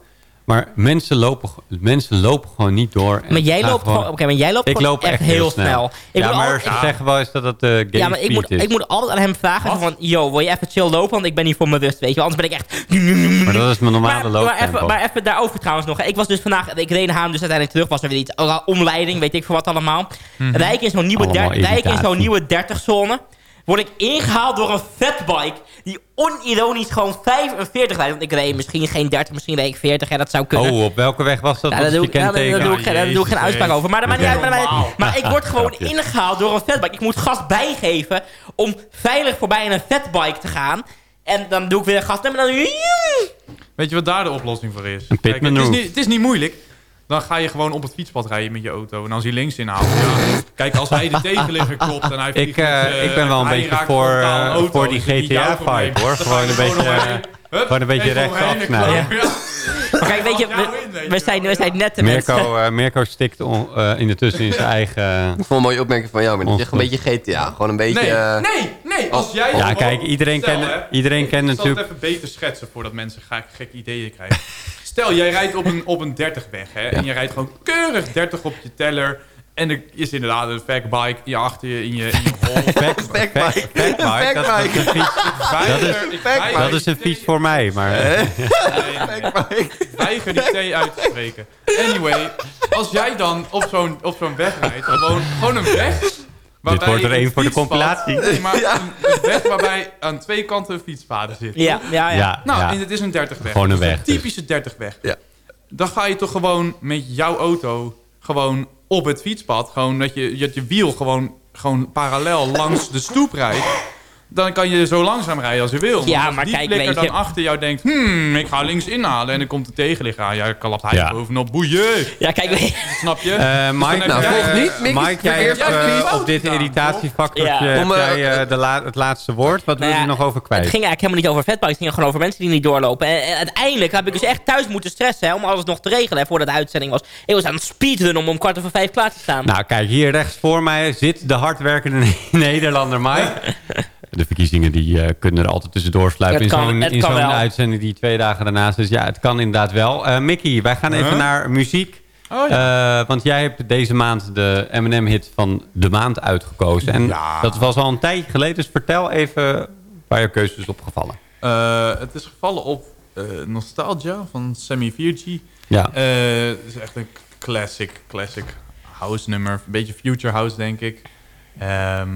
Maar mensen lopen, mensen lopen gewoon niet door. en Maar jij loopt gewoon, oké, maar jij loopt ik gewoon loop echt, heel snel. Ik ja, moet maar ze zeggen wel eens dat dat de gay ja, maar ik moet, is. ik moet altijd aan hem vragen van... Yo, wil je even chill lopen? Want ik ben niet voor mijn rust, weet je. Anders ben ik echt... Maar dat is mijn normale Maar, maar, looptempo. even, maar even daarover trouwens nog. Ik was dus vandaag... Ik reed naar hem dus uiteindelijk terug. Was er weer iets... Omleiding, weet ik veel wat allemaal. Rijk in zo'n nieuwe, Allemaal der- rijk in zo'n nieuwe 30-zone. Word ik ingehaald door een fatbike. Die onironisch gewoon 45 rijdt. Want ik reed misschien geen 30, misschien reed ik 40. Ja, dat zou kunnen. Oh, op welke weg was dat? Ja, Wat daar is doe, ik, doe ik, doe ik geen uitspraak over. Maar, dat maakt niet uit, maar, maar, Normaal. maar ik word gewoon ingehaald door een fatbike. Ik moet gas bijgeven om veilig voorbij een fatbike te gaan. En dan doe ik weer gas. En dan... Weet je wat daar de oplossing voor is? Een Kijk, het, is niet, het is niet moeilijk. Dan ga je gewoon op het fietspad rijden met je auto. En als hij links inhaalt, ja. Kijk, als hij de tegenligger klopt en hij Ik, vliegt eh, eh, ik ben wel een hij beetje voor, een eh, auto, voor die GTA-vibe, probleem. hoor. Gewoon een beetje. Hup, gewoon een beetje even rechts overheen en afsnijden. klap, ja. Maar kijk, weet je, we, zijn, we zijn net de mensen... Mirko, eh, Mirko stikt on, eh, in de tussen in zijn eigen... Ik vond een mooie opmerking van jou, maar dat is echt een beetje GTA. Gewoon een beetje... Nee, eh, nee, nee. Als jij Ja, kijk, iedereen kent- iedereen ik- kent ik zal natuurlijk- het even beter schetsen voordat mensen gek, gekke ideeën krijgen. Stel, jij rijdt op een, op een 30 weg, hè. En je rijdt gewoon keurig 30 op je teller. En er is inderdaad een fatbike hier achter je in je, in je hol. Fact- fact- Mark, dat- dat is een fiets- Weiger- dat is- ik weiger Dat is een die fiets voor mij, maar... eh, Nee, nee. Weiger die T uit te spreken. Anyway, als jij dan op zo'n op zo'n weg rijdt, gewoon, gewoon een weg... waarbij wordt er een één voor de compilatie. Maar een, een weg waarbij aan twee kanten fietspaden zitten. Ja, ja, ja. Ja, Nou, ja. en het is een 30 weg. Gewoon een weg, dus. typische 30 weg. Ja. Dan ga je toch gewoon met jouw auto gewoon op het fietspad. Gewoon dat je, dat je wiel gewoon, gewoon parallel langs de stoep rijdt. Dan kan je zo langzaam rijden als je wil. Ja, als maar die kijk, dan je- achter jou denkt... Hmm, ik ga links inhalen. En dan komt de tegenligger aan. Ja, klapt hij Ja. bovenop. Boeien. Ja, kijk, weet je- Snap je? Eh, Dus Mike, nou, eh, niet. Mickey, Mike, jij hebt eh, op dit irritatiefactor Ja. heb Om, eh, jij eh, de la- het laatste woord. Wat wil Nou je ja, er nog over kwijt? Het ging eigenlijk helemaal niet over fatbikes. Het ging gewoon over mensen die niet doorlopen. En, en uiteindelijk heb ik dus echt thuis moeten stressen hè, om alles nog te regelen hè, voordat de uitzending was. Ik was aan het speedrunnen om om kwart over vijf klaar te staan. Nou, kijk, hier rechts voor mij zit de hardwerkende Nederlander Mike. De verkiezingen die, eh, kunnen er altijd tussendoor sluipen. Het in kan- zo'n in uitzending die twee dagen daarnaast is. Ja, het kan inderdaad wel. Eh, Mickey, wij gaan even Huh? naar muziek. Oh, Eh, want jij hebt deze maand de M&M-hit van de maand uitgekozen. En Ja. dat was al een tijdje geleden. Dus vertel even waar je keuze is opgevallen. Eh, het is gevallen op eh, Nostalgia van Sammy Virgi. Ja. Eh, het is echt een classic, classic house nummer. Een beetje future house, denk ik. Ehm,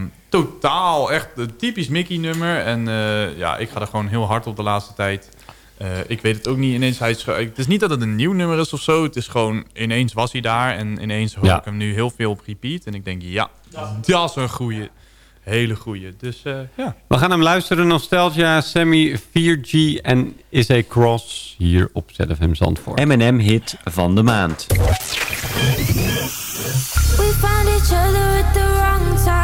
totaal, echt een typisch Mickey nummer. En eh, ja, ik ga er gewoon heel hard op de laatste tijd. Eh, ik weet het ook niet ineens. Hij is, het is niet dat het een nieuw nummer is of zo. Het is gewoon, ineens was hij daar. En ineens hoor Ja. ik hem nu heel veel op repeat. En ik denk, ja, dat is een goeie. Hele goeie. Dus eh, ja. We gaan hem luisteren. Nostalgia, Sammy 4G en Is A Cross hier op ZFM Zandvoort. M&M hit van de maand. We found each other at the wrong time.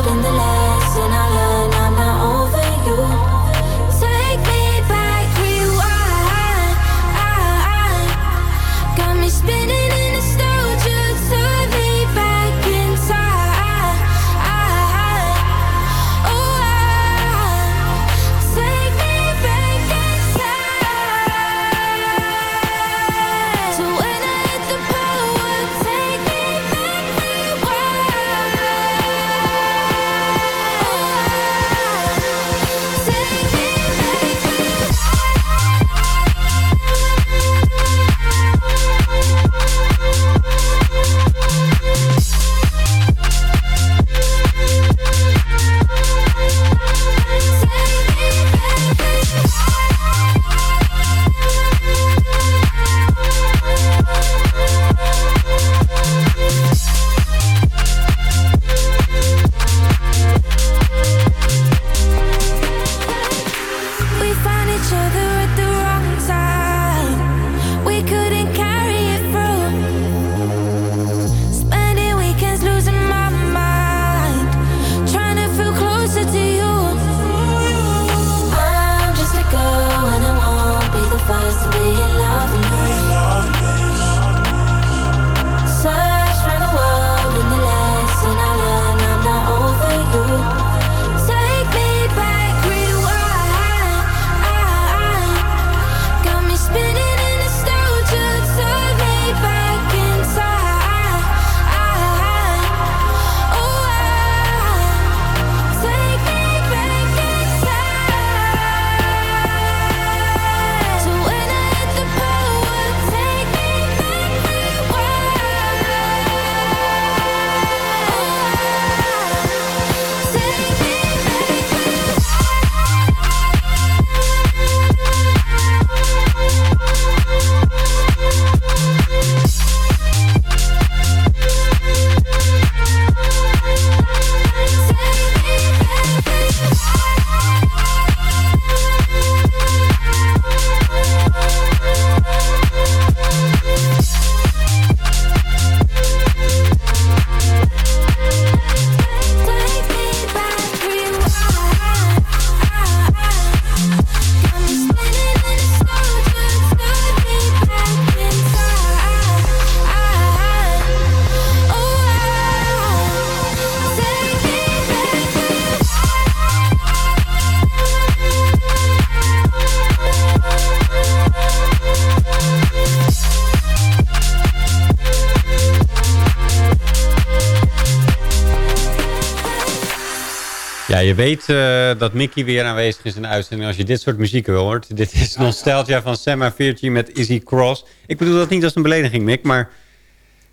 je weet eh, dat Mickey weer aanwezig is in de uitzending als je dit soort muziek hoort. Dit is Nostalgia van Sam en Virgie met Izzy Cross. Ik bedoel dat niet als een belediging, Mick, maar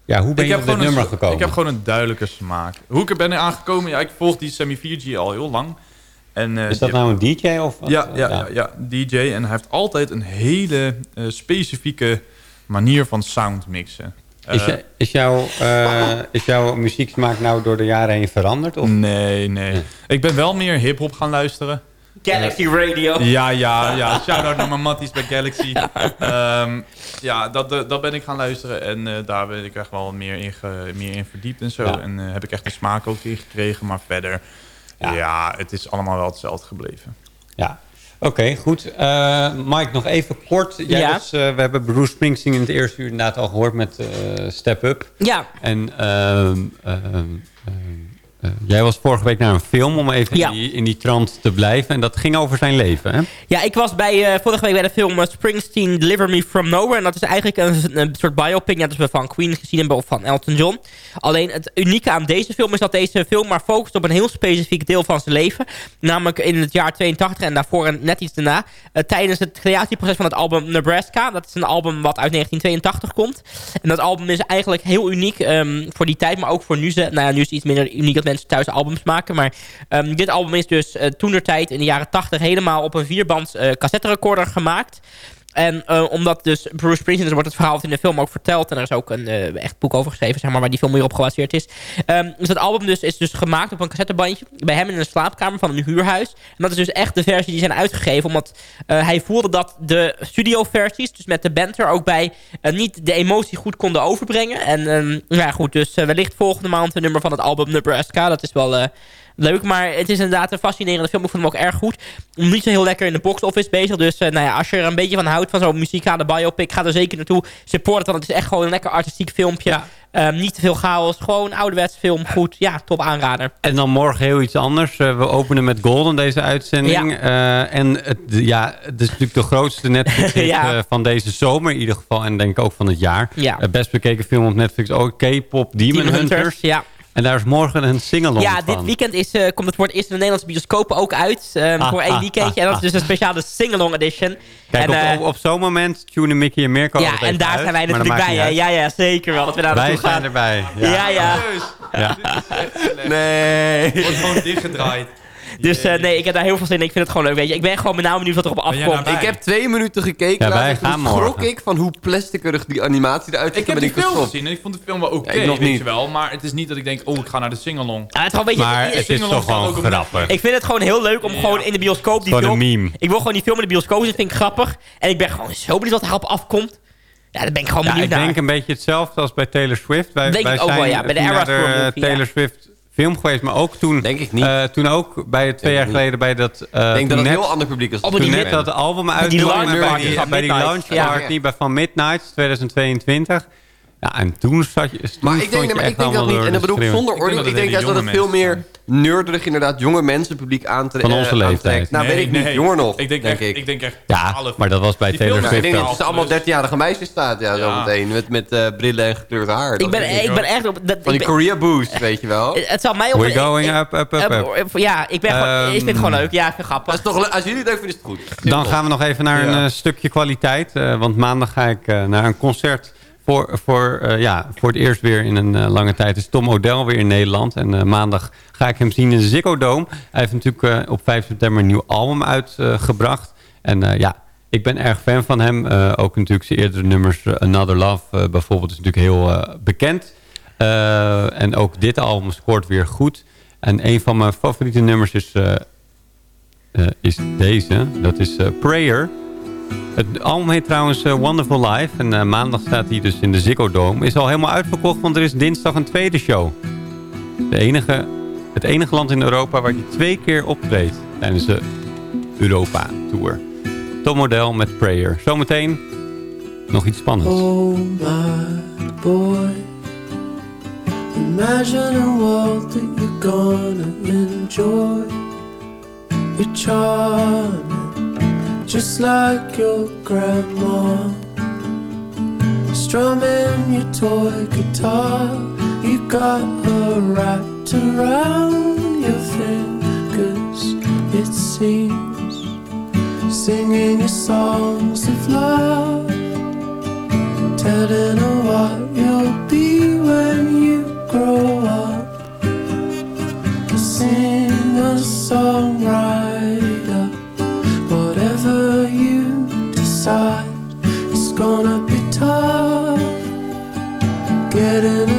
ja, hoe ben Ik je op dit nummer een, gekomen? ik heb gewoon een duidelijke smaak. Hoe ik er ben aangekomen, ja, ik volg die Sammy 4G al heel lang. En, eh, Is dat nou een DJ of wat? Ja, ja, ja. ja, DJ. En hij heeft altijd een hele eh, specifieke manier van sound mixen. Is, Eh, je- is, jouw, eh, is jouw muzieksmaak nou door de jaren heen veranderd? Of? Nee, nee. Ik ben wel meer hip-hop gaan luisteren. Galaxy Radio. Ja, ja, ja. Shout-out naar mijn matties bij Galaxy. Ehm, ja, dat, eh, dat ben ik gaan luisteren. En eh, daar ben ik echt wel meer in, ge- meer in verdiept en zo. Ja. En eh, heb ik echt de smaak ook in gekregen. Maar verder, ja. het is allemaal wel hetzelfde gebleven. Ja. Oké, goed. Eh, Mike, nog even kort. Jij Ja. was, eh, we hebben Bruce Springsteen in het eerste uur inderdaad al gehoord met eh, Step Up. Ja. En ehm, ehm, ehm, eh, jij was vorige week naar een film om even Ja. in, die, in die trant te blijven. En dat ging over zijn leven, hè? Ja, ik was bij, eh, vorige week bij de film eh, Springsteen Deliver Me From Nowhere. En dat is eigenlijk een, een soort biopic. Net als we van Queen gezien hebben of van Elton John. Alleen het unieke aan deze film is dat deze film maar focust op een heel specifiek deel van zijn leven. Namelijk in het jaar 82 en daarvoor en net iets daarna. tijdens het creatieproces van het album Nebraska. Dat is een album wat uit 1982 komt. En dat album is eigenlijk heel uniek ehm, voor die tijd, maar ook voor nu. Ze, nou ja, nu is het iets minder uniek mensen thuis albums maken. Maar ehm, dit album is dus der tijd in de jaren 80 helemaal op een vierbands eh cassette recorder gemaakt. En eh, omdat dus Bruce Springsteen, dus wordt het verhaal in de film ook verteld. En er is ook een eh, echt boek over geschreven, zeg maar, waar die film weer op gebaseerd is. Ehm, dus dat album dus, is dus gemaakt op een cassettebandje. Bij hem in een slaapkamer van een huurhuis. En dat is dus echt de versie die zijn uitgegeven. Omdat eh, hij voelde dat de studioversies, dus met de band er ook bij, niet de emotie goed konden overbrengen. En ehm, ja goed, dus wellicht volgende maand een nummer van het album Nebraska. Dat is wel... leuk. Maar het is inderdaad een fascinerende film. Ik vond hem ook erg goed. Niet zo heel lekker in de box office bezig. Dus eh, nou ja, als je er een beetje van houdt van zo'n muzikale biopic, ga er zeker naartoe. Support het, want het is echt gewoon een lekker artistiek filmpje. Ehm, niet te veel chaos. Gewoon ouderwets film. Goed. Ja, top aanrader. En dan morgen heel iets anders. Eh, we openen met Golden deze uitzending. Eh, en het, ja, het is natuurlijk de grootste Netflix Ja. van deze zomer in ieder geval. En denk ik ook van het jaar. Ja. Best bekeken film op Netflix ook. K-pop Demon, Demon Hunters. Hunters, ja. En daar is morgen een singalong Ja, van. dit weekend is, eh, komt het voor het eerst in de Nederlandse bioscopen ook uit. ehm, Ah, voor één ah, weekendje. ah, en dat is dus een speciale singalong edition. Kijk, en, op, eh, op, op zo'n moment tunen Mickey en Mirko ja, en daar uit, zijn wij natuurlijk bij. hè. Ja, ja, zeker wel. Dat we daar Wij naartoe zijn gaan. erbij. Ja, ja. Ja. Nee. Wordt gewoon dichtgedraaid. Dus eh, nee, ik heb daar heel veel zin in. Ik vind het gewoon leuk. Weet je. Ik ben gewoon met name benieuwd wat erop jij afkomt. daarbij? Ik heb twee minuten gekeken. Ja, wij laatst en gaan toen schrok morgen. ik van hoe plastickerig die animatie eruit ziet. Ik heb die film gestopt. gezien en ik vond de film wel oké, Ja, ik nog weet niet. je wel. Maar het is niet dat ik denk, oh, ik ga naar de singalong. Ja, het is gewoon, weet je, Maar ik- het is toch gewoon ook op grappig. Ik vind het gewoon heel leuk om gewoon in de bioscoop die film... meme. Ik wil gewoon die film in de bioscoop zien. Dat vind ik grappig. En ik ben gewoon zo benieuwd wat erop afkomt. Ja, daar ben ik gewoon Ja, benieuwd ik naar. denk een beetje hetzelfde als bij Taylor Swift. Wij, Denk wij ik ook wel, ja, bij de ja. Taylor Swift film geweest, maar ook toen... Denk ik niet. eh, toen ook bij twee jaar geleden bij dat... eh, Ik denk dat het een net- heel ander publiek is. Toen die net dat album die uitkwam launch en bij die, bij die launch Ja. party bij van Midnight 2022. Ja, en toen zat je... toen Maar ik denk, je maar ik denk dat niet. En dat de bedoel ik zonder oordeel. Ik denk juist dat het veel meer nerderig inderdaad jonge mensen publiek aantrekt. Van onze leeftijd. Nou, weet ik niet. Jonger nog, Ik denk, denk echt, ik. ik denk echt Ja, 12. maar dat was bij Die Taylor Ja, ik Swift denk dat ze allemaal 13-jarige meisjes staat, ja, zo Ja. meteen. Met, met eh, brillen en gekleurd haar. Ik ben, denk ik ben echt... Op, dat, Van die ben- Korea Boost, weet je wel. het zal mij op... We're going up, up, up, up. up, Ja, ik ben gewoon... Ik vind het gewoon Ehm, leuk. Ja, ik vind het grappig. Dat is toch, als jullie het leuk vinden, is het goed. Dan gaan we nog even naar een Ja. eh, stukje kwaliteit. eh, want maandag ga ik eh, naar een concert. Voor, voor, eh, ja, voor het eerst weer in een eh, lange tijd is Tom O'Dell weer in Nederland. En eh, maandag ga ik hem zien in de Dome. Hij heeft natuurlijk op 5 september een nieuw album uitgebracht. en ja, ik ben erg fan van hem. Ook natuurlijk zijn eerdere nummers. Another Love bijvoorbeeld is natuurlijk heel bekend. En ook dit album scoort weer goed. En een van mijn favoriete nummers is, is deze. Dat is Prayer. Het album heet trouwens eh, Wonderful Life. En eh, maandag staat hij dus in de Ziggo Dome. Is al helemaal uitverkocht, want er is dinsdag een tweede show. De enige, het enige land in Europa waar hij twee keer optreedt tijdens de Europa Tour. Tom Model met Prayer. Zometeen nog iets spannends. Oh my boy, imagine a world that you're gonna enjoy. You're charming, just like your grandma. Strumming your toy guitar, you got her wrapped around your fingers, it seems. Singing your songs of love, telling her what you'll be when you grow up. Sing a song songwriter, decide, it's gonna be tough. Getting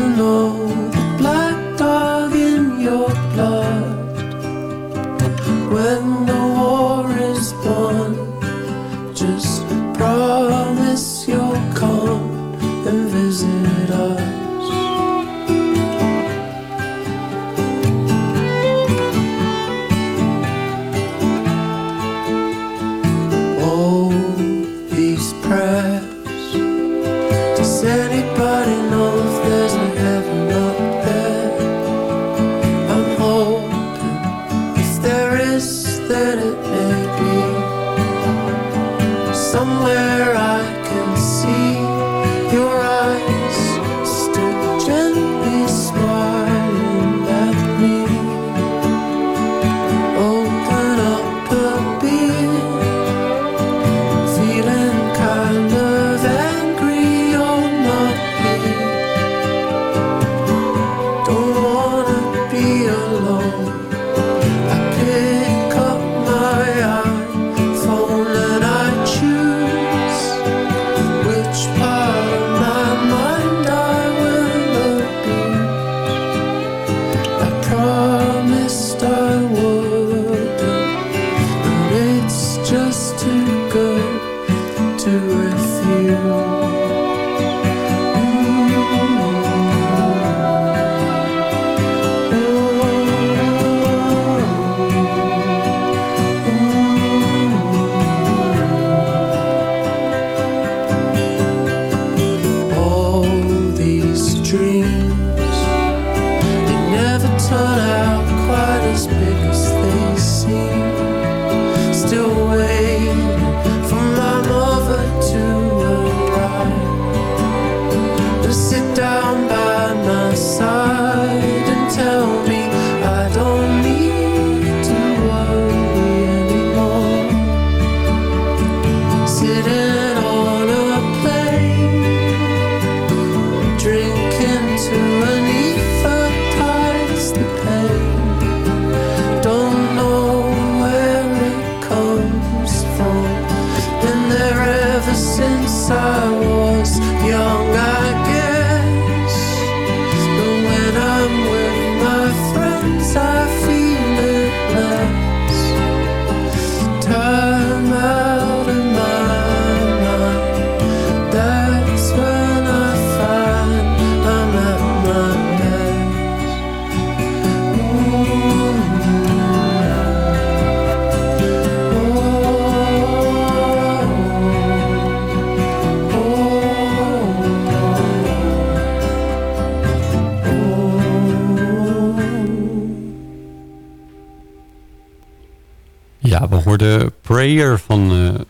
Prayer van eh,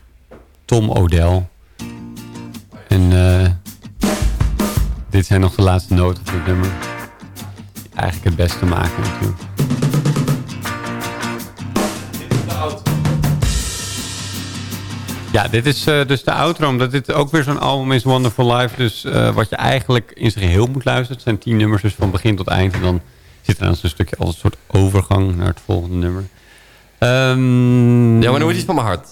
Tom O'Dell. En eh, dit zijn nog de laatste noten van het nummer. Eigenlijk het beste maken natuurlijk. Ja, dit is eh, dus de outro. Omdat dit ook weer zo'n album is, Wonderful Life. Dus wat je eigenlijk in zijn geheel moet luisteren. Het zijn tien nummers, dus van begin tot eind. En dan zit er aan zo'n stukje als een soort overgang naar het volgende nummer. Ehm, Ja, maar dan moet iets van mijn hart.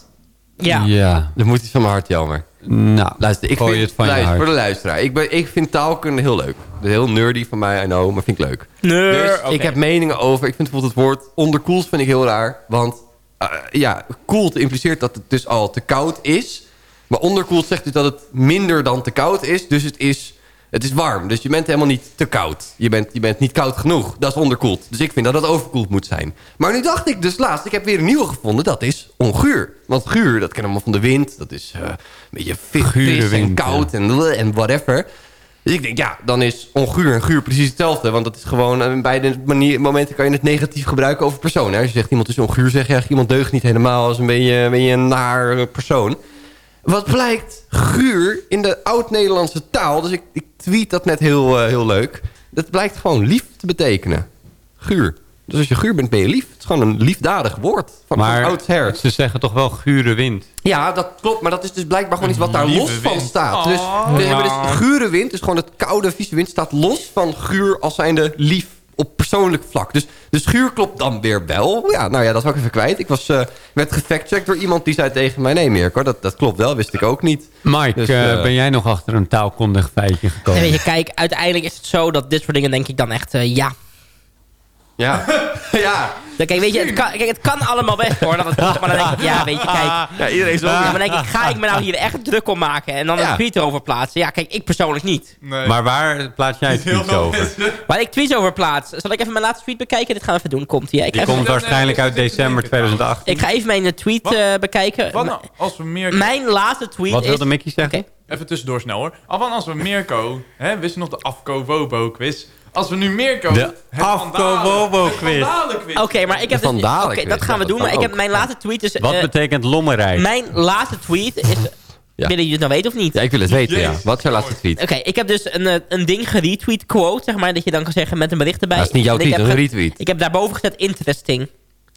Ja. Ja. Dan moet iets van mijn hart, jammer. Nou, Luister, ik vind, het van je luister, hart. voor de luisteraar. Ik, ben, ik vind taalkunde heel leuk. Heel nerdy van mij, I know, maar vind ik leuk. Nee, Dus ik heb meningen over. Ik vind bijvoorbeeld het woord onderkoeld vind ik heel raar. Want eh, ja, koeld impliceert dat het dus al te koud is. Maar onderkoeld zegt dus dat het minder dan te koud is. Dus het is, het is warm. Dus je bent helemaal niet te koud. Je bent, je bent niet koud genoeg. Dat is onderkoeld. Dus ik vind dat het overkoeld moet zijn. Maar nu dacht ik dus laatst, ik heb weer een nieuwe gevonden. Dat is onguur. Want guur, dat kennen we van de wind. Dat is eh, een beetje vis en koud en, en whatever. Dus ik denk, ja, dan is onguur en guur precies hetzelfde. Want dat is gewoon, eh, in beide manier, momenten kan je het negatief gebruiken over personen. Als je zegt iemand is onguur, zeg je eigenlijk iemand deugt niet helemaal. Als een beetje, ben je een naar eh, persoon. Wat blijkt, guur in de oud-Nederlandse taal... dus ik, ik tweet dat net heel, eh, heel leuk... dat blijkt gewoon lief te betekenen. Guur. Dus als je guur bent, ben je lief. Het is gewoon een liefdadig woord van, Maar oudsher. ze zeggen toch wel gure wind. Ja, dat klopt. Maar dat is dus blijkbaar gewoon iets wat daar Lieve los van staat. Dus Oh. we hebben dus gure wind. Dus gewoon het koude, vieze wind staat los van guur als zijnde lief op persoonlijk vlak. Dus de schuur klopt dan weer wel. Ja, nou ja, dat was ik even kwijt. Ik was, eh, werd gefactcheckt door iemand die zei tegen mij... nee, Mirko, dat, dat klopt wel. Wist ik ook niet. Mike, Dus, eh, eh, ben jij nog achter een taalkundig feitje gekomen? Weet je, kijk, uiteindelijk is het zo dat dit soort dingen denk ik dan echt, eh, ja. Ja. ja. Dan, Kijk, weet je, het kan, kijk, het kan allemaal best hoor. Dat het, maar dan denk ik, ja, weet je, kijk. Ja, iedereen zo. Ja, maar dan denk ik, ga ik me nou hier echt druk om maken en dan Ja. een tweet over plaatsen? Ja, kijk, ik persoonlijk niet. Nee. Maar waar plaats jij tweets over? Waar ik tweets over plaats. Zal ik even mijn laatste tweet bekijken? Dit gaan we even doen. Komt ie. hè? Ik, Die even- komt waarschijnlijk uit december 2008. ik ga even mijn eh, tweet Wat? eh, bekijken. Wat nou als we meer... Mijn laatste tweet Wat is... wilde Mickey zeggen? Even tussendoor snel hoor. Af van als we Mirko... Hè, wist je nog de Afko Wobo quiz? Als we nu Mirko... De het Afko quiz. Oké, maar ik heb dus... dat gaan we doen. Maar ik kan heb mijn laatste tweet is... Wat eh, betekent lommerij? mijn laatste tweet is... Ja. Willen jullie het nou weten of niet? Ja, ik wil het weten, ja. Wat is jouw laatste tweet? Oké, ik heb dus een, eh, een ding geretweet quote, zeg maar, dat je dan kan zeggen met een bericht erbij. Dat is niet jouw tweet, heb dat is een retweet. Ik heb daarboven gezet interesting.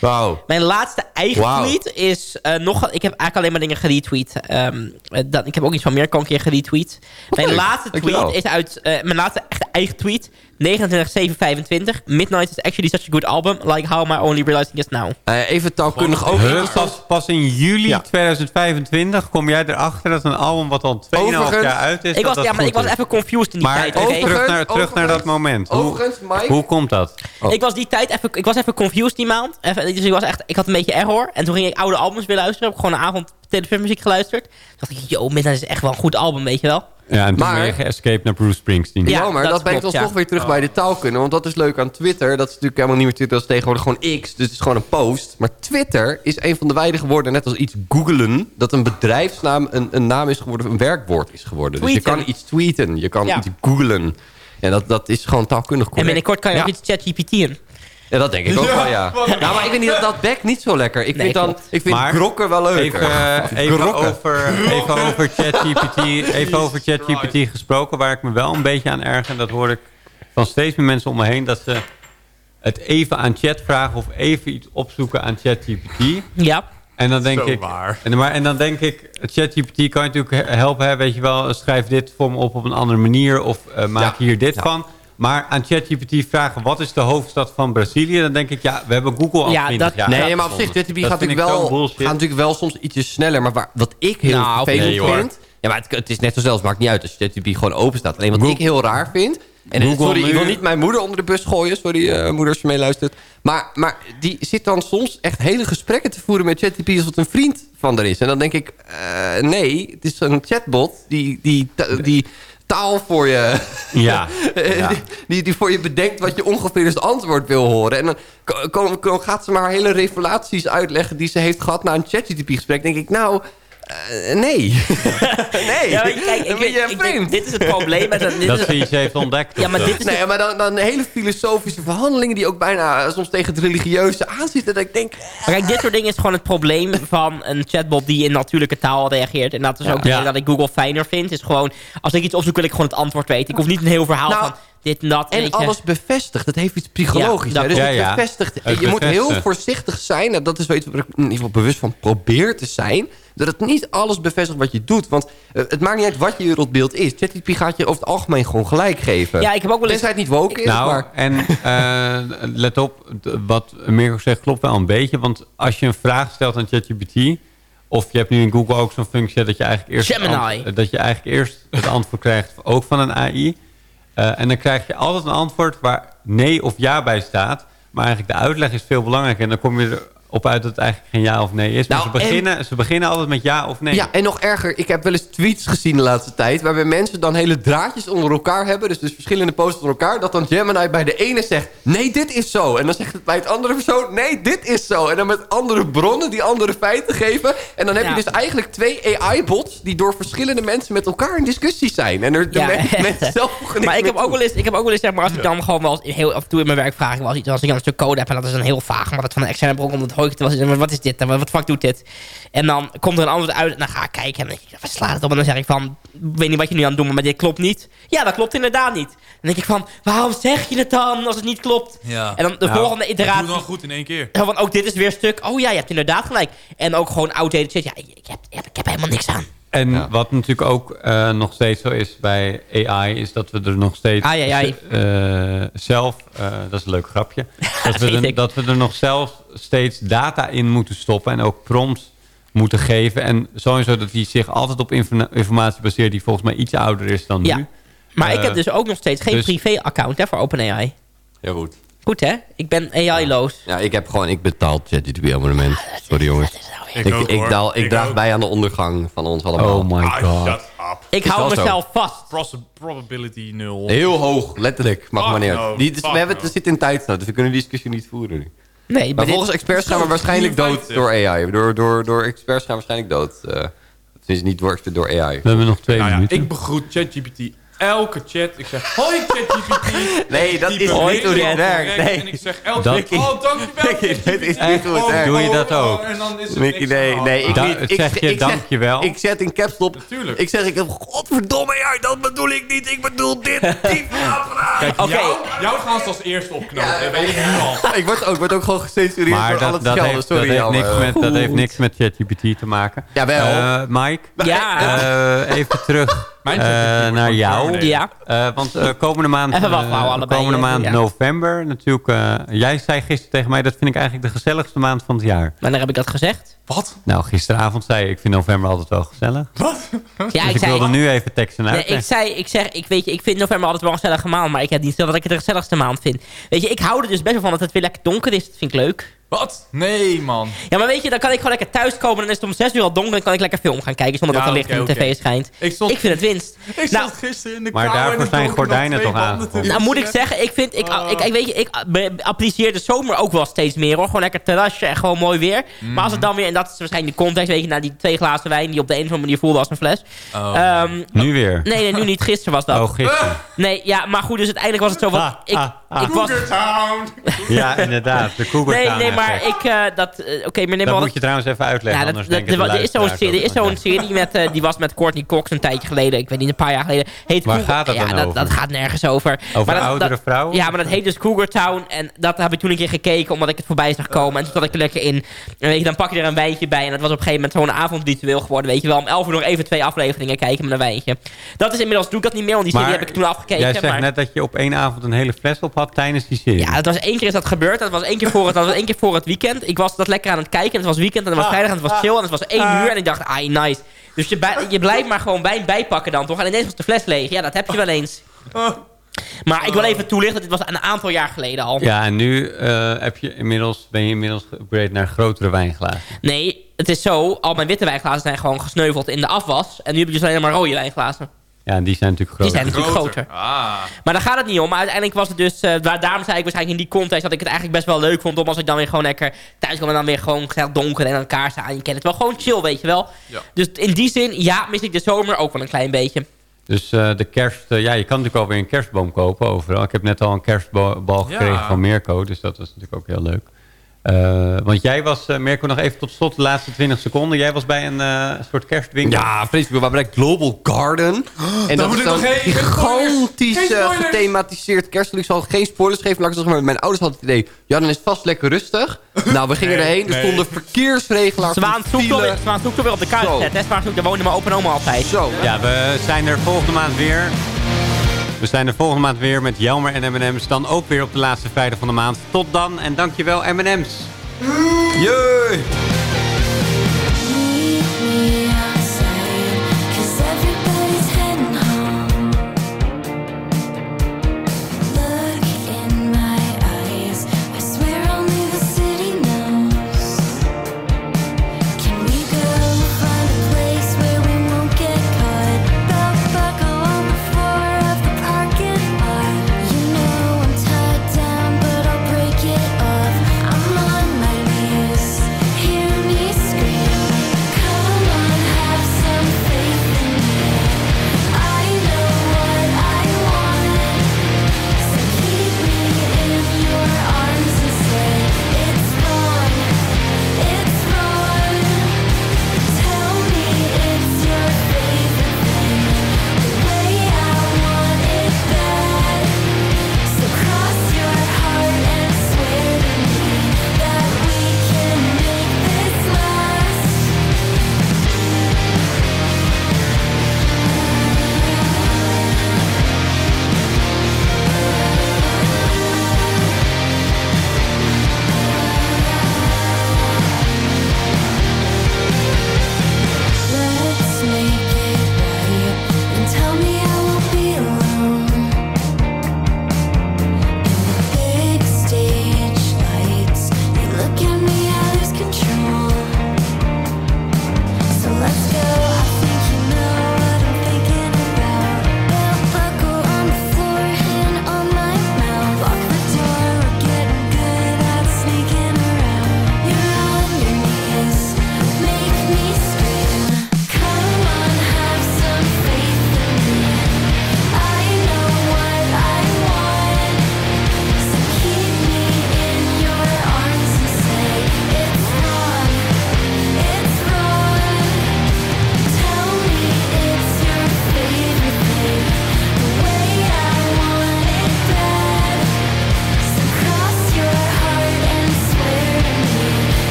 Wauw. Mijn laatste eigen tweet is eh, nog... Ik heb eigenlijk alleen maar dingen geretweet. Ehm, eh, dat, ik heb ook iets van meer een keer geretweet. Mijn leuk. laatste tweet Dankjewel. is uit... mijn laatste echte eigen tweet. 29.725. Midnight is actually such a good album. Like how am I only realizing this now. Eh, even taalkundig ook. Huh? Pas, pas in juli Ja. 2025 kom jij erachter dat een album wat al 2,5 Overigens- jaar uit is, Ik was, dat ja, maar ik was even confused in die Maar tijd. Overigens- terug, naar, terug naar dat moment. Hoe, Overigens, Mike... hoe komt dat? Oh. Ik was die tijd even, ik was even confused die maand. Even, dus ik was echt, ik had een beetje error. En toen ging ik oude albums weer luisteren. Heb ik gewoon een avond televisiemuziek geluisterd. Toen dacht ik, yo, Midnight is echt wel een goed album, weet je wel. Ja, en toen Maar- ben je geëscaped naar Bruce Springsteen. Ja, Ja, maar dat dat, brengt klopt, ons ja. toch weer terug bij de taalkunde. Want dat is leuk aan Twitter. Dat is natuurlijk helemaal niet meer Twitter. Dat is tegenwoordig gewoon X. Dus het is gewoon een post. Maar Twitter is een van de weinige woorden, net als iets googelen... dat een bedrijfsnaam een, een naam is geworden, een werkwoord is geworden. Dus je kan iets tweeten. Je kan Ja. iets googelen. En dat, dat is gewoon taalkundig En correct. binnenkort kan je ja. ook iets ChatGPT'en. Ja, dat denk ik ook Ja, wel, ja. wat- Nou, maar ik niet dat dat bek niet zo lekker. Ik Nee, vind, dan, klopt. ik vind Maar grokken wel leuker. Even, eh, even, over, even over ChatGPT even over ChatGPT gesproken, waar ik me wel een beetje aan erger. En dat hoor ik van steeds meer mensen om me heen. Dat ze het even aan chat vragen of even iets opzoeken aan ChatGPT. Ja. En dan denk Zo ik, waar. En, maar, en dan denk ik, ChatGPT kan je natuurlijk he- helpen. Hè, weet je wel, schrijf dit voor me op op een andere manier. Of eh, maak Ja. hier dit Ja. van. Maar aan ChatGPT vragen, wat is de hoofdstad van Brazilië? Dan denk ik, ja, we hebben Google al Ja, 20 dat- jaar. Nee, maar op zich. ChatGPT gaat natuurlijk, ik wel, gaat natuurlijk wel soms ietsje sneller. Maar waar, wat ik heel Nou, vervelend nee, vind... Ja, maar het, het is net zo zelfs, maakt niet uit als ChatGPT gewoon open staat. Alleen wat Google- ik heel raar vind... En Google sorry, ik wil niet mijn moeder onder de bus gooien. Sorry, eh, moeder, als je meeluistert. Maar, maar die zit dan soms echt hele gesprekken te voeren met ChatGPT... alsof het een vriend van er is. En dan denk ik, eh, nee, het is een chatbot die, die, die taal voor je... Ja, ja. Die, die, voor je bedenkt wat je ongeveer als antwoord wil horen. En dan ko- gaat ze maar hele revelaties uitleggen... die ze heeft gehad na een ChatGPT-gesprek. denk ik, nou, eh, nee. nee, Ja, maar kijk, ik, dan ben je ik denk, dit is het probleem. Dit dat is, iets heeft ontdekt. ja, maar dit is Nee, maar dan, dan hele filosofische verhandelingen... die ook bijna soms tegen het religieuze aanzitten. Dat ik denk, Maar kijk, dit soort dingen is gewoon het probleem van een chatbot die in natuurlijke taal reageert. En dat is ook de Ja. reden dat ik Google fijner vind. Is gewoon, als ik iets opzoek wil ik gewoon het antwoord weten. Ik hoef niet een heel verhaal Nou, van dit en dat. En alles bevestigt. Dat heeft iets psychologisch. Ja, hè. dat dus klopt. het Ja, ja. bevestigt. Het je moet heel voorzichtig zijn. En dat is wel iets waar ik in ieder geval bewust van probeer te zijn. Dat het niet alles bevestigt wat je doet. Want eh, het maakt niet uit wat je wereldbeeld is. ChatGPT gaat je over het algemeen gewoon gelijk geven. Ja, ik heb ook wel eens... Tenzij het niet woke is. Nou, maar en eh, let op, wat Mirko zegt klopt wel een beetje. Want als je een vraag stelt aan ChatGPT... of je hebt nu in Google ook zo'n functie dat je eigenlijk eerst, Gemini. dat je eigenlijk eerst het antwoord krijgt, ook van een AI. Eh, en dan krijg je altijd een antwoord waar nee of ja bij staat. Maar eigenlijk de uitleg is veel belangrijker. En dan kom je erop uit dat het eigenlijk geen ja of nee is. Maar Nou, ze, beginnen, ze beginnen altijd met ja of nee. Ja, en nog erger. Ik heb wel eens tweets gezien de laatste tijd... waarbij mensen dan hele draadjes onder elkaar hebben. Dus, dus verschillende posts onder elkaar. Dat dan Gemini bij de ene zegt... nee, dit is zo. En dan zegt het bij het andere persoon... nee, dit is zo. En dan met andere bronnen die andere feiten geven. En dan heb Ja. je dus eigenlijk twee AI-bots... die door verschillende mensen met elkaar in discussie zijn. En er de Ja. men- mensen zelf Maar ik heb, ook wel eens, ik heb ook wel eens, zeg maar, als ik dan gewoon wel eens heel af en toe in mijn werk vraag ik wel eens iets, als ik dan een stuk code heb en dat is dan heel vaag, maar dat van een externe bron komt, het ik. Wat is dit? Wat fuck doet dit? En dan komt er een antwoord uit. En dan ga ik kijken. En dan denk ik, slaat het op? En dan zeg ik van, weet niet wat je nu aan het doen bent, maar dit klopt niet. Ja, dat klopt inderdaad niet. Dan denk ik van, waarom zeg je het dan als het niet klopt? Ja. En dan de Nou, volgende Doe iteratie. dan goed in één keer. Van, ook dit is weer een stuk. Oh ja, je hebt inderdaad gelijk. En ook gewoon outdated shit. Ja, ik heb, ik heb helemaal niks aan. En wat natuurlijk ook eh, nog steeds zo is bij AI... is dat we er nog steeds Ai, ai, ai. eh, zelf... eh, dat is een leuk grapje. dat, we er, dat we er nog zelf steeds data in moeten stoppen... en ook prompts moeten geven. En sowieso dat die zich altijd op info- informatie baseert... die volgens mij iets ouder is dan Ja. nu. Maar ik heb dus ook nog steeds geen dus- privé-account hè, voor OpenAI. Heel goed. Goed hè? Ik ben AI-loos. Ja, ik heb gewoon, ik betaal het ChatGPT-abonnement. Sorry jongens. Ik Ik, ook, ik, hoor. daal- ik Ik draag ook. bij aan de ondergang van ons allemaal. Oh my Ah, god. shut up. Ik Is hou zo. mezelf vast. Pros- Probability nul. Heel hoog, letterlijk. Mag Fuck maar neer. no, Die, dus, we hebben, no. het zit in tijdsnood, dus we kunnen die discussie niet voeren nu. Nee, Maar volgens experts gaan we waarschijnlijk dood 54. door AI. Door, door, door experts gaan we waarschijnlijk dood. eh Tenminste, niet door, door AI. We hebben nog twee Nou ja, minuten. ik begroet ChatGPT elke chat. Ik zeg, hoi ChatGPT. Nee, dat is niet hoe dit heel werkt. Nee. En ik zeg elke Dat- keer, oh dankjewel dit is ChatGPT. niet hoe het werkt. Doe je dat oh, ook? En dan is het nee, nee, ik Da- niet. het Ik, zeg je ik, zeg- dankjewel. Ik zet in caps lock. Natuurlijk. Ik zeg, ik heb, godverdomme, ja, dat bedoel ik niet. Ik bedoel dit. Die Kijk, Oké. jou, jou gaan ze als eerste opknappen. dat weet ik nu al. ik, word ook, ik word ook gewoon gecensureerd Maar door al dat, het dat, schelden. heeft, dat, Sorry, heeft niks Jelmer. met, dat heeft niks met ChatGPT te maken. Jawel. Eh, Mike, Ja. eh, even terug Mijn eh, naar jou. Ja. Eh, want eh, komende maand, Even eh, allebei, komende maand ja. november natuurlijk. eh, jij zei gisteren tegen mij, dat vind ik eigenlijk de gezelligste maand van het jaar. Wanneer heb ik dat gezegd? Wat? Nou, gisteravond zei je, ik vind november altijd wel gezellig. Ja, Dus ik ik zei... wilde nu even teksten Nee, uit. ik zei, ik zeg, ik weet je, ik vind november altijd wel een gezellige maand, maar ik heb niet gezegd dat ik het de gezelligste maand vind. Weet je, ik hou er dus best wel van dat het weer lekker donker is. Dat vind ik leuk. Wat? Nee, man. Ja, maar weet je, dan kan ik gewoon lekker thuiskomen en dan is het om 6 uur al donker en dan kan ik lekker film gaan kijken zonder Ja, dat er licht in de tv schijnt. Ik stond- Ik vind het winst. Ik Nou, zat gisteren in de Maar kou en daarvoor zijn gordijnen toch aangevonden? Nou moet ik zeggen, ik vind, ik, Oh. ik, ik, weet je, ik be- apprecieer de zomer ook wel steeds meer hoor. Gewoon lekker terrasje en gewoon mooi weer. Maar als het dan weer, en dat is waarschijnlijk de context, weet je, na die twee glazen wijn die op de een of andere manier voelde als een fles. Oh. Ehm, Nu weer. nee, nee, nu niet. Gisteren was dat. Oh, gisteren. Nee, ja, maar goed, dus uiteindelijk was het zo van... Ah, ik, ah, ah. ik was... Cougar Ja, inderdaad. De Cougar Nee, Town nee, maar effect. ik... eh, dat, eh, Oké, maar neem Dat moet je trouwens even uitleggen, Ja, dat, de er, is zo'n serie, er is zo'n serie met, eh, die was met Courtney Cox een tijdje geleden. Ik weet niet, een paar jaar geleden. Heet Waar Cougar- gaat dat ja, dan dat, over? dat gaat nergens over. Over dat, oudere vrouwen? Ja, maar dat heet dus Cougar Town. En dat heb ik toen een keer gekeken, omdat ik het voorbij zag komen. En toen zat ik er lekker in. En weet je, dan pak je er een wijntje bij. En dat was op een gegeven moment zo'n avondritueel geworden. Weet je wel, om 11 uur nog even twee afleveringen kijken met een wijntje. Dat is inmiddels, doe ik dat niet meer, want die serie Maar heb ik toen afgekeken. Jij zegt maar, net dat je op één avond een hele fles op tijdens die serie. ja, dat was één keer is dat gebeurd. Dat was één keer voor het, dat was één keer voor het weekend. Ik was dat lekker aan het kijken. En het was weekend en het was vrijdag en het was chill. En het was één uur. En ik dacht, ah, nice. Dus je, bij- je blijft maar gewoon wijn bijpakken dan toch. En ineens was de fles leeg. Ja, dat heb je wel eens. Maar ik wil even toelichten. Dit was een aantal jaar geleden al. Ja, en nu eh, heb je inmiddels, ben je inmiddels geüpgrade naar grotere wijnglazen. Nee, het is zo. Al mijn witte wijnglazen zijn gewoon gesneuveld in de afwas. En nu heb je dus alleen maar rode wijnglazen. Ja, en die zijn natuurlijk Die groter. zijn natuurlijk groter. Ah. Maar daar gaat het niet om. Maar uiteindelijk was het dus... eh, waar- daarom zei ik waarschijnlijk in die context... dat ik het eigenlijk best wel leuk vond... om als ik dan weer gewoon lekker thuis kom... en dan weer gewoon gezellig donker en een kaars aan. Je kent het wel. Gewoon chill, weet je wel. Ja. Dus in die zin, ja, mis ik de zomer ook wel een klein beetje. Dus eh, de kerst, eh, ja, je kan natuurlijk alweer een kerstboom kopen overal. Ik heb net al een kerstbal gekregen Ja. van Mirko, dus dat was natuurlijk ook heel leuk. Eh, want jij was, eh, Mirko, nog even tot slot de laatste 20 seconden. Jij was bij een eh, soort kerstwinkel. Ja, vreselijk. We waren bij Global Garden. En dat moet is ik dan gigantisch Geen spoilers. gethematiseerd kerst. Ik zal geen spoilers geven, ik zeggen, maar mijn ouders hadden het idee... ja, dan is het vast lekker rustig. Nou, we gingen Nee, erheen. Er nee. stonden verkeersregelaars. Zwaan zoekt toch weer op de kaart? Zwaan zoekt, daar woonde mijn opa en oma altijd. Zo. Ja, we zijn er volgende maand weer. We zijn er volgende maand weer met Jelmer en M&M's. Dan ook weer op de laatste vrijdag van de maand. Tot dan en dankjewel M&M's. Jee.